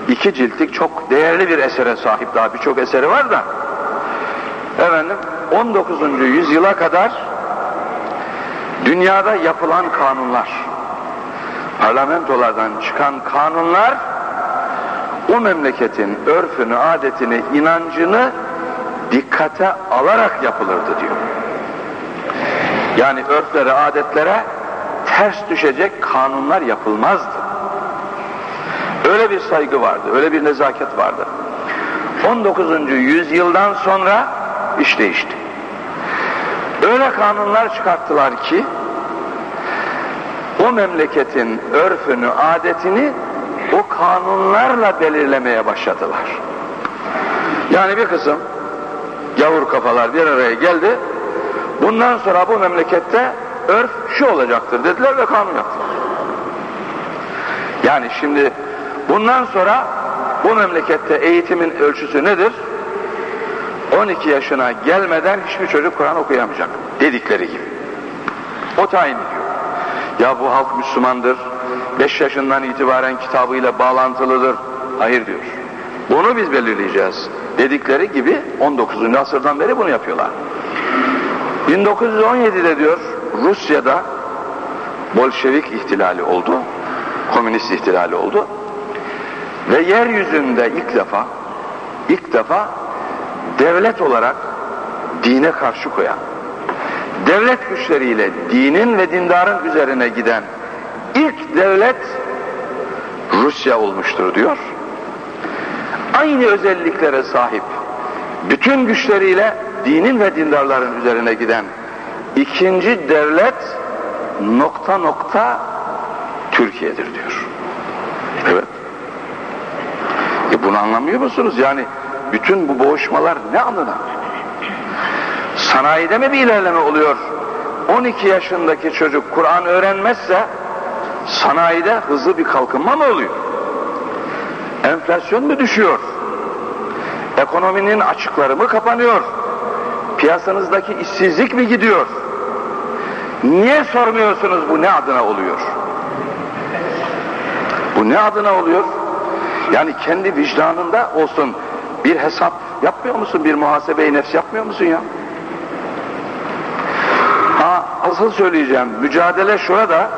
iki ciltlik çok değerli bir esere sahip daha birçok eseri var da efendim 19. yüzyıla kadar dünyada yapılan kanunlar parlamentolardan çıkan kanunlar o memleketin örfünü, adetini, inancını dikkate alarak yapılırdı diyor. Yani örflere, adetlere ters düşecek kanunlar yapılmazdı. Öyle bir saygı vardı, öyle bir nezaket vardı. 19. yüzyıldan sonra iş değişti. Öyle kanunlar çıkarttılar ki o memleketin örfünü, adetini o kanunlarla belirlemeye başladılar. Yani bir kısım gavur kafalar bir araya geldi. Bundan sonra bu memlekette örf şu olacaktır dediler ve kanun yaptılar. Yani şimdi bundan sonra bu memlekette eğitimin ölçüsü nedir? 12 yaşına gelmeden hiçbir çocuk Kur'an okuyamayacak dedikleri gibi. O tayin ediyor. Ya bu halk Müslümandır, 5 yaşından itibaren kitabıyla bağlantılıdır. Hayır diyor. Bunu biz belirleyeceğiz. Dedikleri gibi 19. asırdan beri bunu yapıyorlar. 1917'de diyor Rusya'da Bolşevik ihtilali oldu. Komünist ihtilali oldu. Ve yeryüzünde ilk defa ilk defa devlet olarak dine karşı koyan devlet güçleriyle dinin ve dindarın üzerine giden ilk devlet Rusya olmuştur diyor. Aynı özelliklere sahip bütün güçleriyle dinin ve dindarların üzerine giden ikinci devlet nokta nokta Türkiye'dir diyor. Evet. E bunu anlamıyor musunuz? Yani bütün bu boğuşmalar ne anına? Sanayide mi bir ilerleme oluyor? 12 yaşındaki çocuk Kur'an öğrenmezse sanayide hızlı bir kalkınma mı oluyor? Enflasyon mu düşüyor? Ekonominin açıkları mı kapanıyor? Piyasanızdaki işsizlik mi gidiyor? Niye sormuyorsunuz bu ne adına oluyor? Bu ne adına oluyor? Yani kendi vicdanında olsun bir hesap yapmıyor musun? Bir muhasebe-i nefs yapmıyor musun ya? Ha, asıl söyleyeceğim mücadele şurada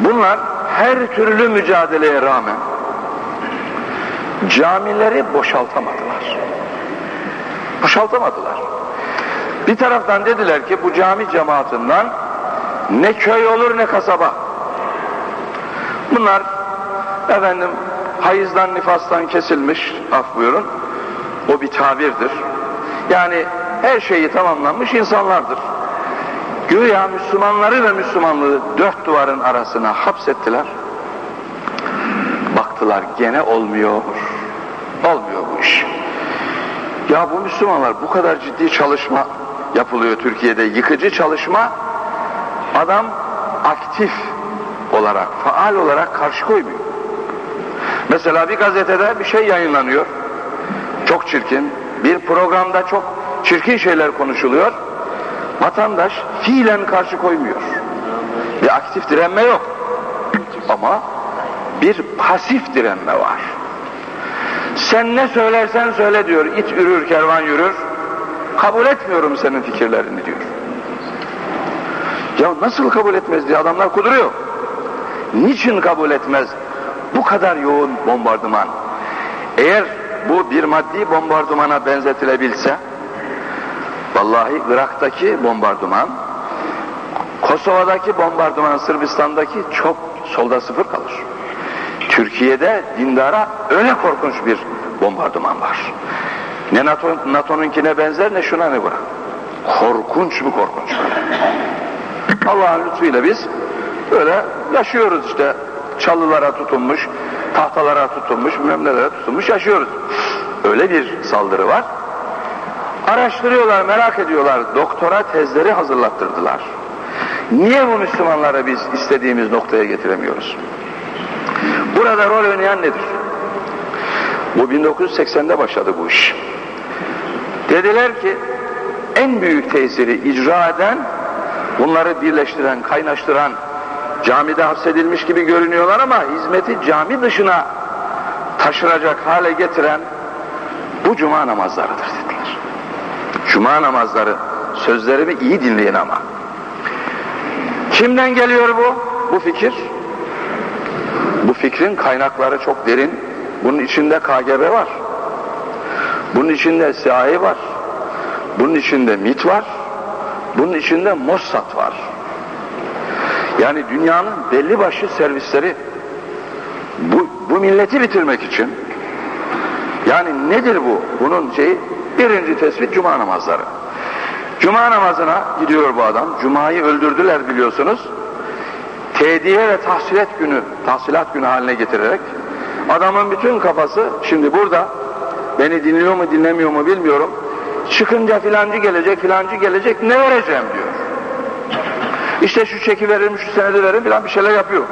bunlar her türlü mücadeleye rağmen camileri boşaltamadılar. Boşaltamadılar. Bir taraftan dediler ki bu cami cemaatinden ne köy olur ne kasaba. Bunlar efendim hayızdan nifastan kesilmiş af buyurun o bir tabirdir. Yani her şeyi tamamlanmış insanlardır. Güya Müslümanları ve Müslümanlığı dört duvarın arasına hapsettiler. Baktılar gene olmuyor. Olmuyor bu iş. Ya bu Müslümanlar bu kadar ciddi çalışma yapılıyor Türkiye'de. Yıkıcı çalışma adam aktif olarak, faal olarak karşı koymuyor. Mesela bir gazetede bir şey yayınlanıyor. Çok çirkin. Bir programda çok çirkin şeyler konuşuluyor. Vatandaş fiilen karşı koymuyor. Bir aktif direnme yok. Ama bir pasif direnme var. Sen ne söylersen söyle diyor. İt ürür, kervan yürür. Kabul etmiyorum senin fikirlerini diyor. Ya nasıl kabul etmez diye adamlar kuduruyor. Niçin kabul etmez? Bu kadar yoğun bombardıman. Eğer bu bir maddi bombardımana benzetilebilse vallahi Irak'taki bombardıman Kosova'daki bombardıman Sırbistan'daki çok solda sıfır kalır. Türkiye'de dindara öyle korkunç bir bombardıman var. Ne NATO, NATO'nunkine benzer ne şuna ne buna. Korkunç mu korkunç Allah'ın lütfuyla biz böyle yaşıyoruz işte çalılara tutunmuş, tahtalara tutunmuş, memlelere tutunmuş yaşıyoruz. Öyle bir saldırı var. Araştırıyorlar, merak ediyorlar. Doktora tezleri hazırlattırdılar. Niye bu Müslümanları biz istediğimiz noktaya getiremiyoruz? Burada rol oynayan nedir? Bu 1980'de başladı bu iş. Dediler ki en büyük tesiri icra eden, bunları birleştiren, kaynaştıran, camide hapsedilmiş gibi görünüyorlar ama hizmeti cami dışına taşınacak hale getiren bu cuma namazlarıdır dediler. Cuma namazları sözlerimi iyi dinleyin ama. Kimden geliyor bu? Bu fikir. Bu fikrin kaynakları çok derin. Bunun içinde KGB var. Bunun içinde CIA var. Bunun içinde MIT var. Bunun içinde Mossad var. Yani dünyanın belli başlı servisleri bu, bu milleti bitirmek için yani nedir bu? Bunun şeyi birinci tespit cuma namazları. Cuma namazına gidiyor bu adam. Cuma'yı öldürdüler biliyorsunuz. Tediye ve tahsilat günü, tahsilat günü haline getirerek adamın bütün kafası şimdi burada beni dinliyor mu dinlemiyor mu bilmiyorum. Çıkınca filancı gelecek, filancı gelecek ne vereceğim diyor. İşte şu çeki veririm, şu senedi veririm filan bir şeyler yapıyor.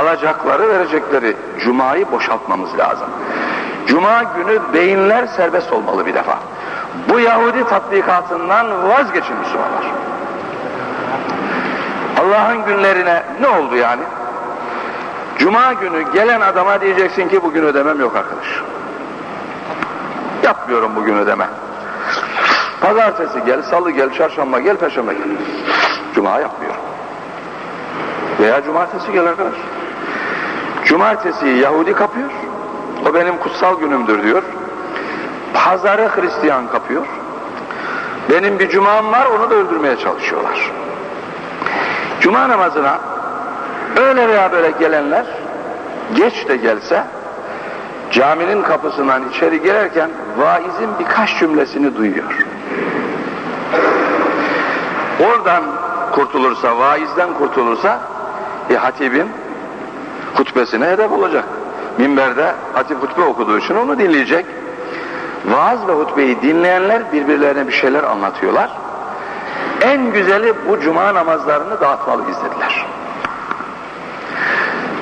Alacakları verecekleri Cuma'yı boşaltmamız lazım. Cuma günü beyinler serbest olmalı bir defa. Bu Yahudi tatbikatından vazgeçin Müslümanlar. Allah'ın günlerine ne oldu yani? Cuma günü gelen adama diyeceksin ki bugün ödemem yok arkadaş. Yapmıyorum bugün ödeme. Pazartesi gel, salı gel, çarşamba gel, perşembe gel. Cuma yapmıyorum. Veya cumartesi gel arkadaş. Cumartesi Yahudi kapıyor. O benim kutsal günümdür diyor. Pazarı Hristiyan kapıyor. Benim bir cumam var onu da öldürmeye çalışıyorlar. Cuma namazına öyle veya böyle gelenler geç de gelse caminin kapısından içeri girerken vaizin birkaç cümlesini duyuyor. Oradan kurtulursa, vaizden kurtulursa e, hatibin hutbesine hedef olacak. Minberde hatip hutbe okuduğu için onu dinleyecek. Vaaz ve hutbeyi dinleyenler birbirlerine bir şeyler anlatıyorlar. En güzeli bu cuma namazlarını dağıtmalı izlediler.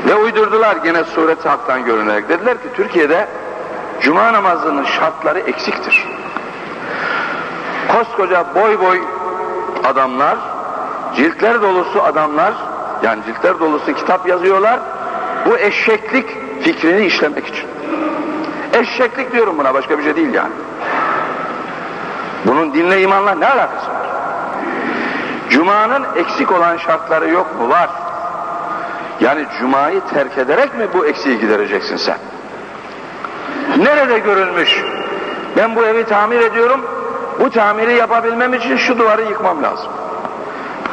Ve uydurdular gene sureti haktan görünerek. Dediler ki Türkiye'de cuma namazının şartları eksiktir. Koskoca boy boy adamlar, ciltler dolusu adamlar, yani ciltler dolusu kitap yazıyorlar. Bu eşeklik fikrini işlemek için. Eşeklik diyorum buna başka bir şey değil yani. Bunun dinle imanla ne alakası var? Cuma'nın eksik olan şartları yok mu? Var. Yani Cuma'yı terk ederek mi bu eksiği gidereceksin sen? Nerede görülmüş? Ben bu evi tamir ediyorum. Bu tamiri yapabilmem için şu duvarı yıkmam lazım.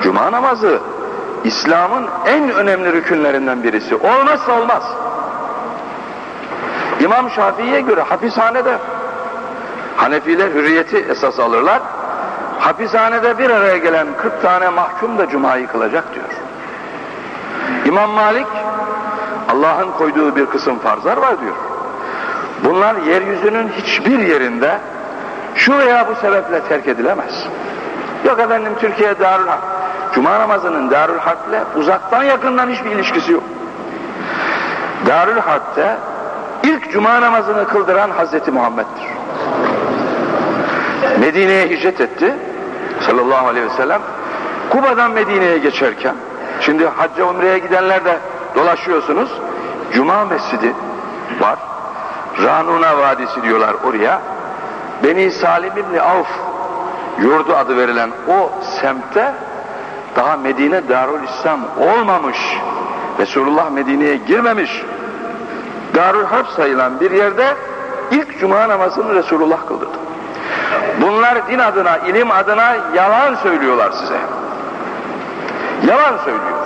Cuma namazı İslam'ın en önemli rükünlerinden birisi. Olmazsa olmaz. İmam Şafii'ye göre hapishanede Hanefiler hürriyeti esas alırlar. Hapishanede bir araya gelen 40 tane mahkum da Cuma'yı kılacak diyor. İmam Malik Allah'ın koyduğu bir kısım farzlar var diyor. Bunlar yeryüzünün hiçbir yerinde şu veya bu sebeple terk edilemez. Yok efendim Türkiye Darül Harp. Cuma namazının Darül Harp'le uzaktan yakından hiçbir ilişkisi yok. Darül Harp'te ilk cuma namazını kıldıran Hazreti Muhammed'dir. Medine'ye hicret etti sallallahu aleyhi ve sellem. Kuba'dan Medine'ye geçerken şimdi hacca umreye gidenler de dolaşıyorsunuz. Cuma mescidi var. Ranuna Vadisi diyorlar oraya. Beni Salim İbni Avf yurdu adı verilen o semtte daha Medine Darül İslam olmamış. Resulullah Medine'ye girmemiş. Darül Harp sayılan bir yerde ilk cuma namazını Resulullah kıldırdı. Bunlar din adına, ilim adına yalan söylüyorlar size. Yalan söylüyor.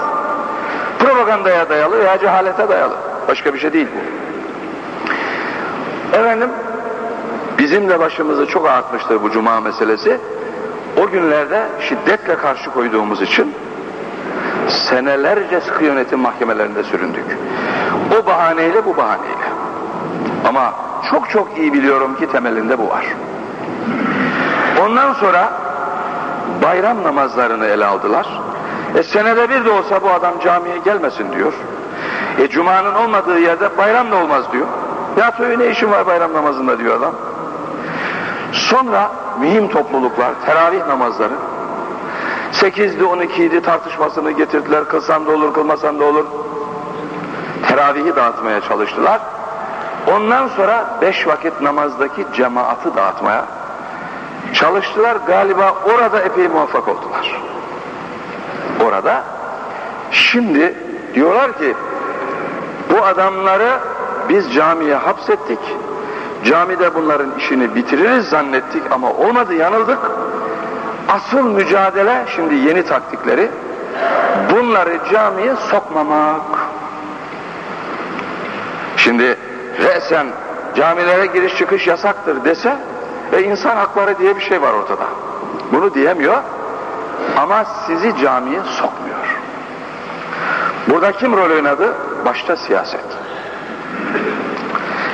Propagandaya dayalı veya cehalete dayalı. Başka bir şey değil bu. Efendim, bizim de başımızı çok artmıştır bu cuma meselesi. O günlerde şiddetle karşı koyduğumuz için senelerce sıkı yönetim mahkemelerinde süründük. O bahaneyle bu bahaneyle. Ama çok çok iyi biliyorum ki temelinde bu var. Ondan sonra bayram namazlarını ele aldılar. E senede bir de olsa bu adam camiye gelmesin diyor. E cumanın olmadığı yerde bayram da olmaz diyor. Ya ne işin var bayram namazında diyor adam. Sonra mühim topluluklar, teravih namazları 8'di 12'ydi tartışmasını getirdiler. Kılsan da olur, kılmasan da olur. Teravihi dağıtmaya çalıştılar. Ondan sonra beş vakit namazdaki cemaati dağıtmaya çalıştılar. Galiba orada epey muvaffak oldular. Orada şimdi diyorlar ki bu adamları biz camiye hapsettik. Camide bunların işini bitiririz zannettik ama olmadı yanıldık. Asıl mücadele şimdi yeni taktikleri bunları camiye sokmamak. Şimdi resen camilere giriş çıkış yasaktır dese ve insan hakları diye bir şey var ortada. Bunu diyemiyor ama sizi camiye sokmuyor. Burada kim rol oynadı? Başta siyaset.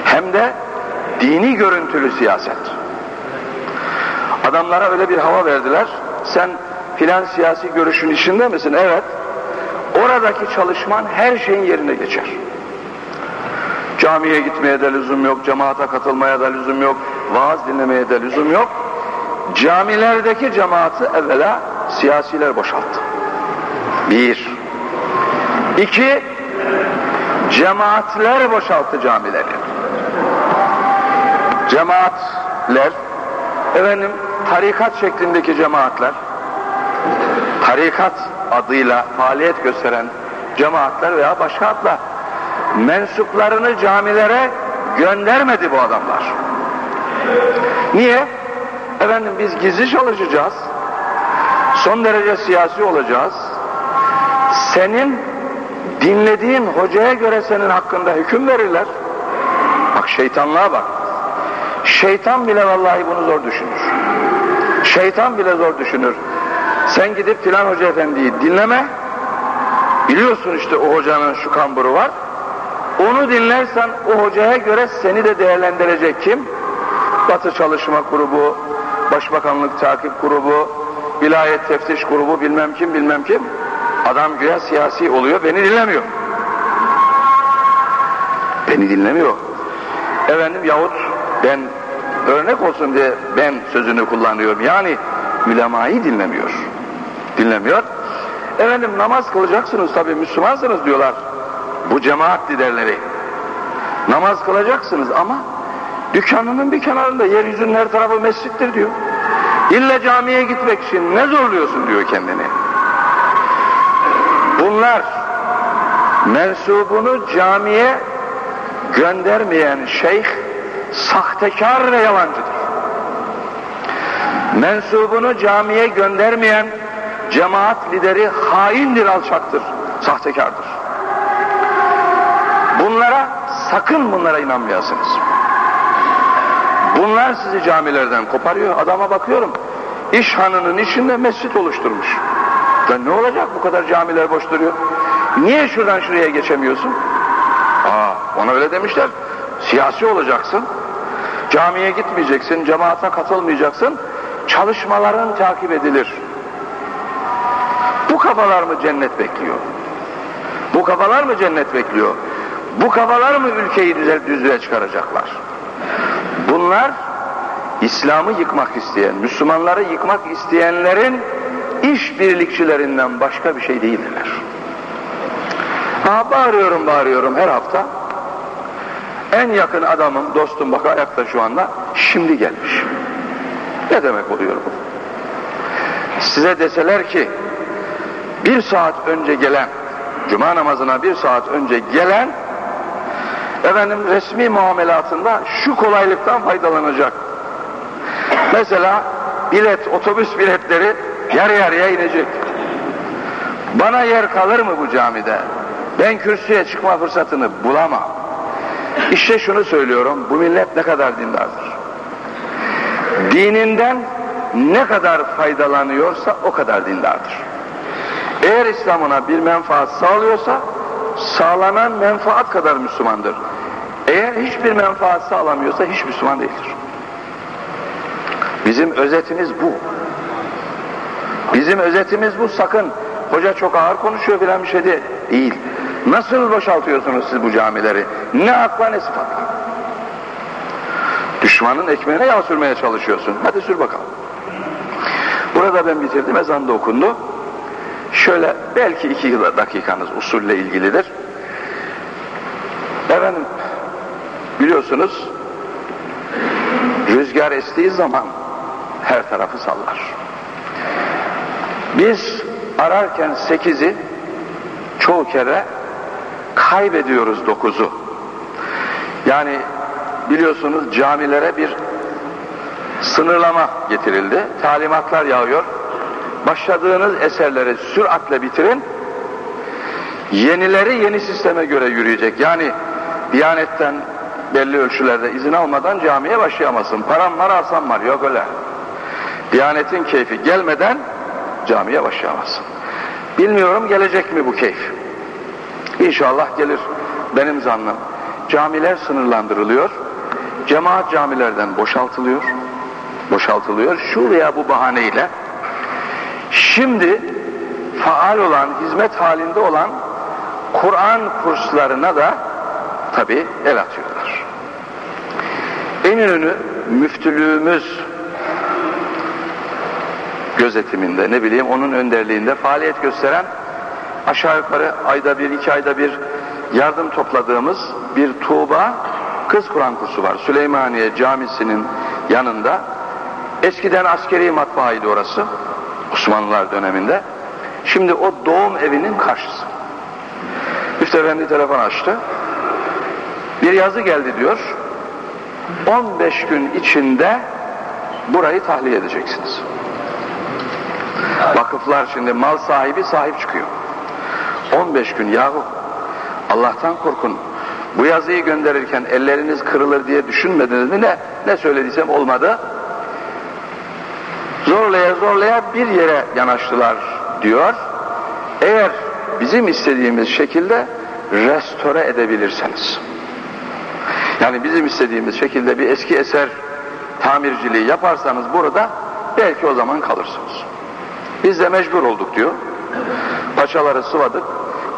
Hem de dini görüntülü siyaset. Adamlara öyle bir hava verdiler. Sen filan siyasi görüşün içinde misin? Evet. Oradaki çalışman her şeyin yerine geçer. Camiye gitmeye de lüzum yok, cemaate katılmaya da lüzum yok, vaaz dinlemeye de lüzum yok. Camilerdeki cemaati evvela siyasiler boşalttı. Bir. İki, cemaatler boşalttı camileri. Cemaatler, efendim tarikat şeklindeki cemaatler, tarikat adıyla faaliyet gösteren cemaatler veya başka adla mensuplarını camilere göndermedi bu adamlar. Niye? Efendim biz gizli çalışacağız. Son derece siyasi olacağız. Senin dinlediğin hocaya göre senin hakkında hüküm verirler. Bak şeytanlığa bak. Şeytan bile vallahi bunu zor düşünür. Şeytan bile zor düşünür. Sen gidip filan hoca efendiyi dinleme. Biliyorsun işte o hocanın şu kamburu var. Onu dinlersen o hocaya göre seni de değerlendirecek kim? Batı Çalışma Grubu, Başbakanlık Takip Grubu, Vilayet Teftiş Grubu bilmem kim bilmem kim. Adam güya siyasi oluyor, beni dinlemiyor. Beni dinlemiyor. Efendim yahut ben örnek olsun diye ben sözünü kullanıyorum. Yani ülemayı dinlemiyor. Dinlemiyor. Efendim namaz kılacaksınız tabi Müslümansınız diyorlar. Bu cemaat liderleri. Namaz kılacaksınız ama dükkanının bir kenarında yeryüzünün her tarafı mescittir diyor. İlle camiye gitmek için ne zorluyorsun diyor kendini. Bunlar mensubunu camiye göndermeyen şeyh sahtekar ve yalancıdır. Mensubunu camiye göndermeyen cemaat lideri haindir, alçaktır, sahtekardır. Bunlara sakın bunlara inanmayasınız. Bunlar sizi camilerden koparıyor. Adama bakıyorum. İş hanının içinde mescit oluşturmuş. Ya ne olacak bu kadar camiler boş duruyor? Niye şuradan şuraya geçemiyorsun? Aa, ona öyle demişler. Siyasi olacaksın. Camiye gitmeyeceksin, cemaate katılmayacaksın. Çalışmaların takip edilir. Bu kafalar mı cennet bekliyor? Bu kafalar mı cennet bekliyor? Bu kafalar mı ülkeyi düzlüğe çıkaracaklar? Bunlar İslam'ı yıkmak isteyen, Müslümanları yıkmak isteyenlerin işbirlikçilerinden başka bir şey değildirler. Ha bağırıyorum bağırıyorum her hafta. En yakın adamım, dostum bak ayakta şu anda, şimdi gelmiş. Ne demek oluyor bu? Size deseler ki, bir saat önce gelen, cuma namazına bir saat önce gelen, efendim resmi muamelatında şu kolaylıktan faydalanacak. Mesela bilet, otobüs biletleri yarı yarıya inecek. Bana yer kalır mı bu camide? Ben kürsüye çıkma fırsatını bulamam. İşte şunu söylüyorum, bu millet ne kadar dindardır. Dininden ne kadar faydalanıyorsa o kadar dindardır. Eğer İslam'ına bir menfaat sağlıyorsa, sağlanan menfaat kadar Müslümandır. Eğer hiçbir menfaat sağlamıyorsa hiç Müslüman değildir. Bizim özetimiz bu. Bizim özetimiz bu sakın. Hoca çok ağır konuşuyor filan bir şey değil. Değil. Nasıl boşaltıyorsunuz siz bu camileri? Ne akla ne sıfatla? Düşmanın ekmeğine yağ sürmeye çalışıyorsun. Hadi sür bakalım. Burada ben bitirdim. Ezan da okundu. Şöyle belki iki dakikanız usulle ilgilidir. Efendim biliyorsunuz rüzgar estiği zaman her tarafı sallar. Biz ararken sekizi çoğu kere kaybediyoruz dokuzu. Yani biliyorsunuz camilere bir sınırlama getirildi. Talimatlar yağıyor. başladığınız eserleri süratle bitirin. Yenileri yeni sisteme göre yürüyecek. Yani Diyanetten belli ölçülerde izin almadan camiye başlayamazsın. Param var alsam var. Yok öyle. Diyanetin keyfi gelmeden camiye başlayamazsın. Bilmiyorum gelecek mi bu keyif. İnşallah gelir benim zannım. Camiler sınırlandırılıyor. Cemaat camilerden boşaltılıyor. Boşaltılıyor. Şu veya bu bahaneyle şimdi faal olan, hizmet halinde olan Kur'an kurslarına da tabi el atıyorlar. Eminönü müftülüğümüz gözetiminde ne bileyim onun önderliğinde faaliyet gösteren aşağı yukarı ayda bir iki ayda bir yardım topladığımız bir Tuğba kız Kur'an kursu var. Süleymaniye Camisi'nin yanında. Eskiden askeri matbaaydı orası. Osmanlılar döneminde. Şimdi o doğum evinin karşısı. Müftü Efendi telefon açtı. Bir yazı geldi diyor. 15 gün içinde burayı tahliye edeceksiniz. Vakıflar şimdi mal sahibi sahip çıkıyor. 15 gün yahu Allah'tan korkun. Bu yazıyı gönderirken elleriniz kırılır diye düşünmediniz mi? Ne, ne söylediysem olmadı. Zorlaya zorlaya bir yere yanaştılar diyor. Eğer bizim istediğimiz şekilde restore edebilirseniz. Yani bizim istediğimiz şekilde bir eski eser tamirciliği yaparsanız burada belki o zaman kalırsınız. Biz de mecbur olduk diyor. Paçaları sıvadık.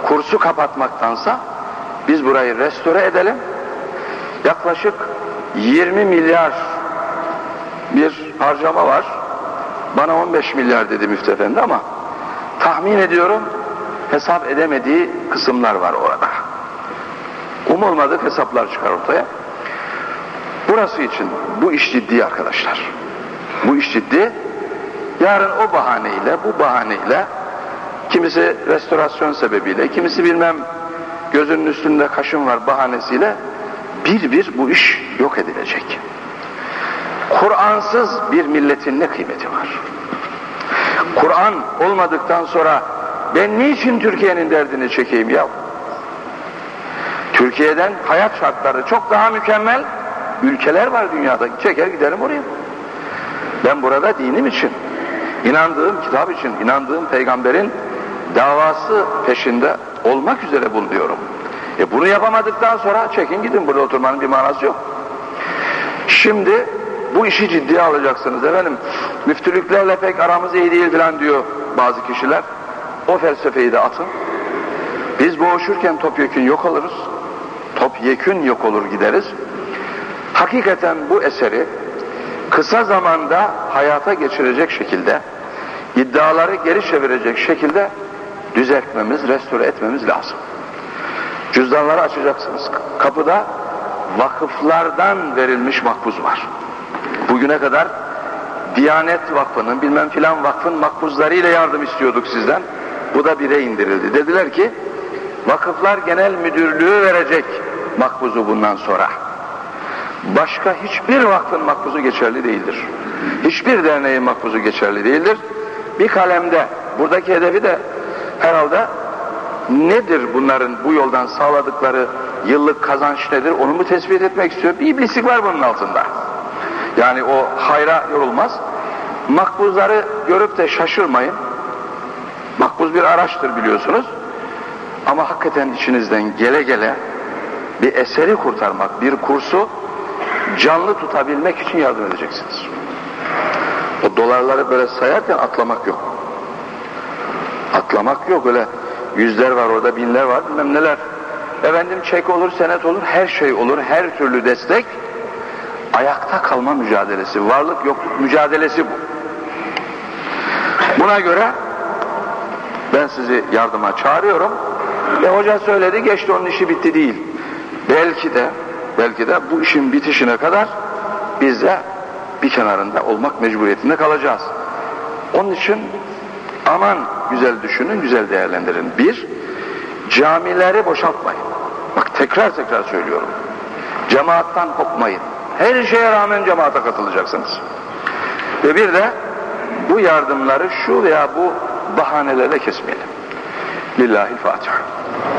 Kursu kapatmaktansa biz burayı restore edelim. Yaklaşık 20 milyar bir harcama var. Bana 15 milyar dedi Müftü Efendi ama tahmin ediyorum hesap edemediği kısımlar var orada. Umulmadık hesaplar çıkar ortaya. Burası için bu iş ciddi arkadaşlar. Bu iş ciddi. Yarın o bahaneyle, bu bahaneyle kimisi restorasyon sebebiyle, kimisi bilmem gözünün üstünde kaşın var bahanesiyle bir bir bu iş yok edilecek. Kur'ansız bir milletin ne kıymeti var? Kur'an olmadıktan sonra ben niçin Türkiye'nin derdini çekeyim ya? Türkiye'den hayat şartları çok daha mükemmel ülkeler var dünyada. Çeker giderim oraya. Ben burada dinim için, inandığım kitap için, inandığım peygamberin davası peşinde olmak üzere bulunuyorum. E bunu yapamadıktan sonra çekin gidin burada oturmanın bir manası yok. Şimdi bu işi ciddiye alacaksınız efendim. Müftülüklerle pek aramız iyi değil falan diyor bazı kişiler. O felsefeyi de atın. Biz boğuşurken topyekün yok oluruz. Topyekün yok olur gideriz. Hakikaten bu eseri kısa zamanda hayata geçirecek şekilde iddiaları geri çevirecek şekilde düzeltmemiz, restore etmemiz lazım. Cüzdanları açacaksınız. Kapıda vakıflardan verilmiş makbuz var. Bugüne kadar Diyanet Vakfı'nın bilmem filan vakfın makbuzlarıyla yardım istiyorduk sizden. Bu da bire indirildi. Dediler ki Vakıflar Genel Müdürlüğü verecek makbuzu bundan sonra. Başka hiçbir vakfın makbuzu geçerli değildir. Hiçbir derneğin makbuzu geçerli değildir. Bir kalemde buradaki hedefi de herhalde nedir bunların bu yoldan sağladıkları yıllık kazanç nedir onu mu tespit etmek istiyor? Bir iblislik var bunun altında. Yani o hayra yorulmaz. Makbuzları görüp de şaşırmayın. Makbuz bir araçtır biliyorsunuz. Ama hakikaten içinizden gele gele bir eseri kurtarmak, bir kursu canlı tutabilmek için yardım edeceksiniz. O dolarları böyle sayarken atlamak yok. Atlamak yok öyle yüzler var orada binler var bilmem neler. Efendim çek olur senet olur her şey olur her türlü destek ayakta kalma mücadelesi varlık yokluk mücadelesi bu. Buna göre ben sizi yardıma çağırıyorum. E hoca söyledi geçti onun işi bitti değil. Belki de belki de bu işin bitişine kadar biz de bir kenarında olmak mecburiyetinde kalacağız. Onun için aman güzel düşünün, güzel değerlendirin. Bir, camileri boşaltmayın. Bak tekrar tekrar söylüyorum. Cemaattan kopmayın. Her şeye rağmen cemaate katılacaksınız. Ve bir de bu yardımları şu veya bu bahanelerle kesmeyelim. Lillahi Fatiha.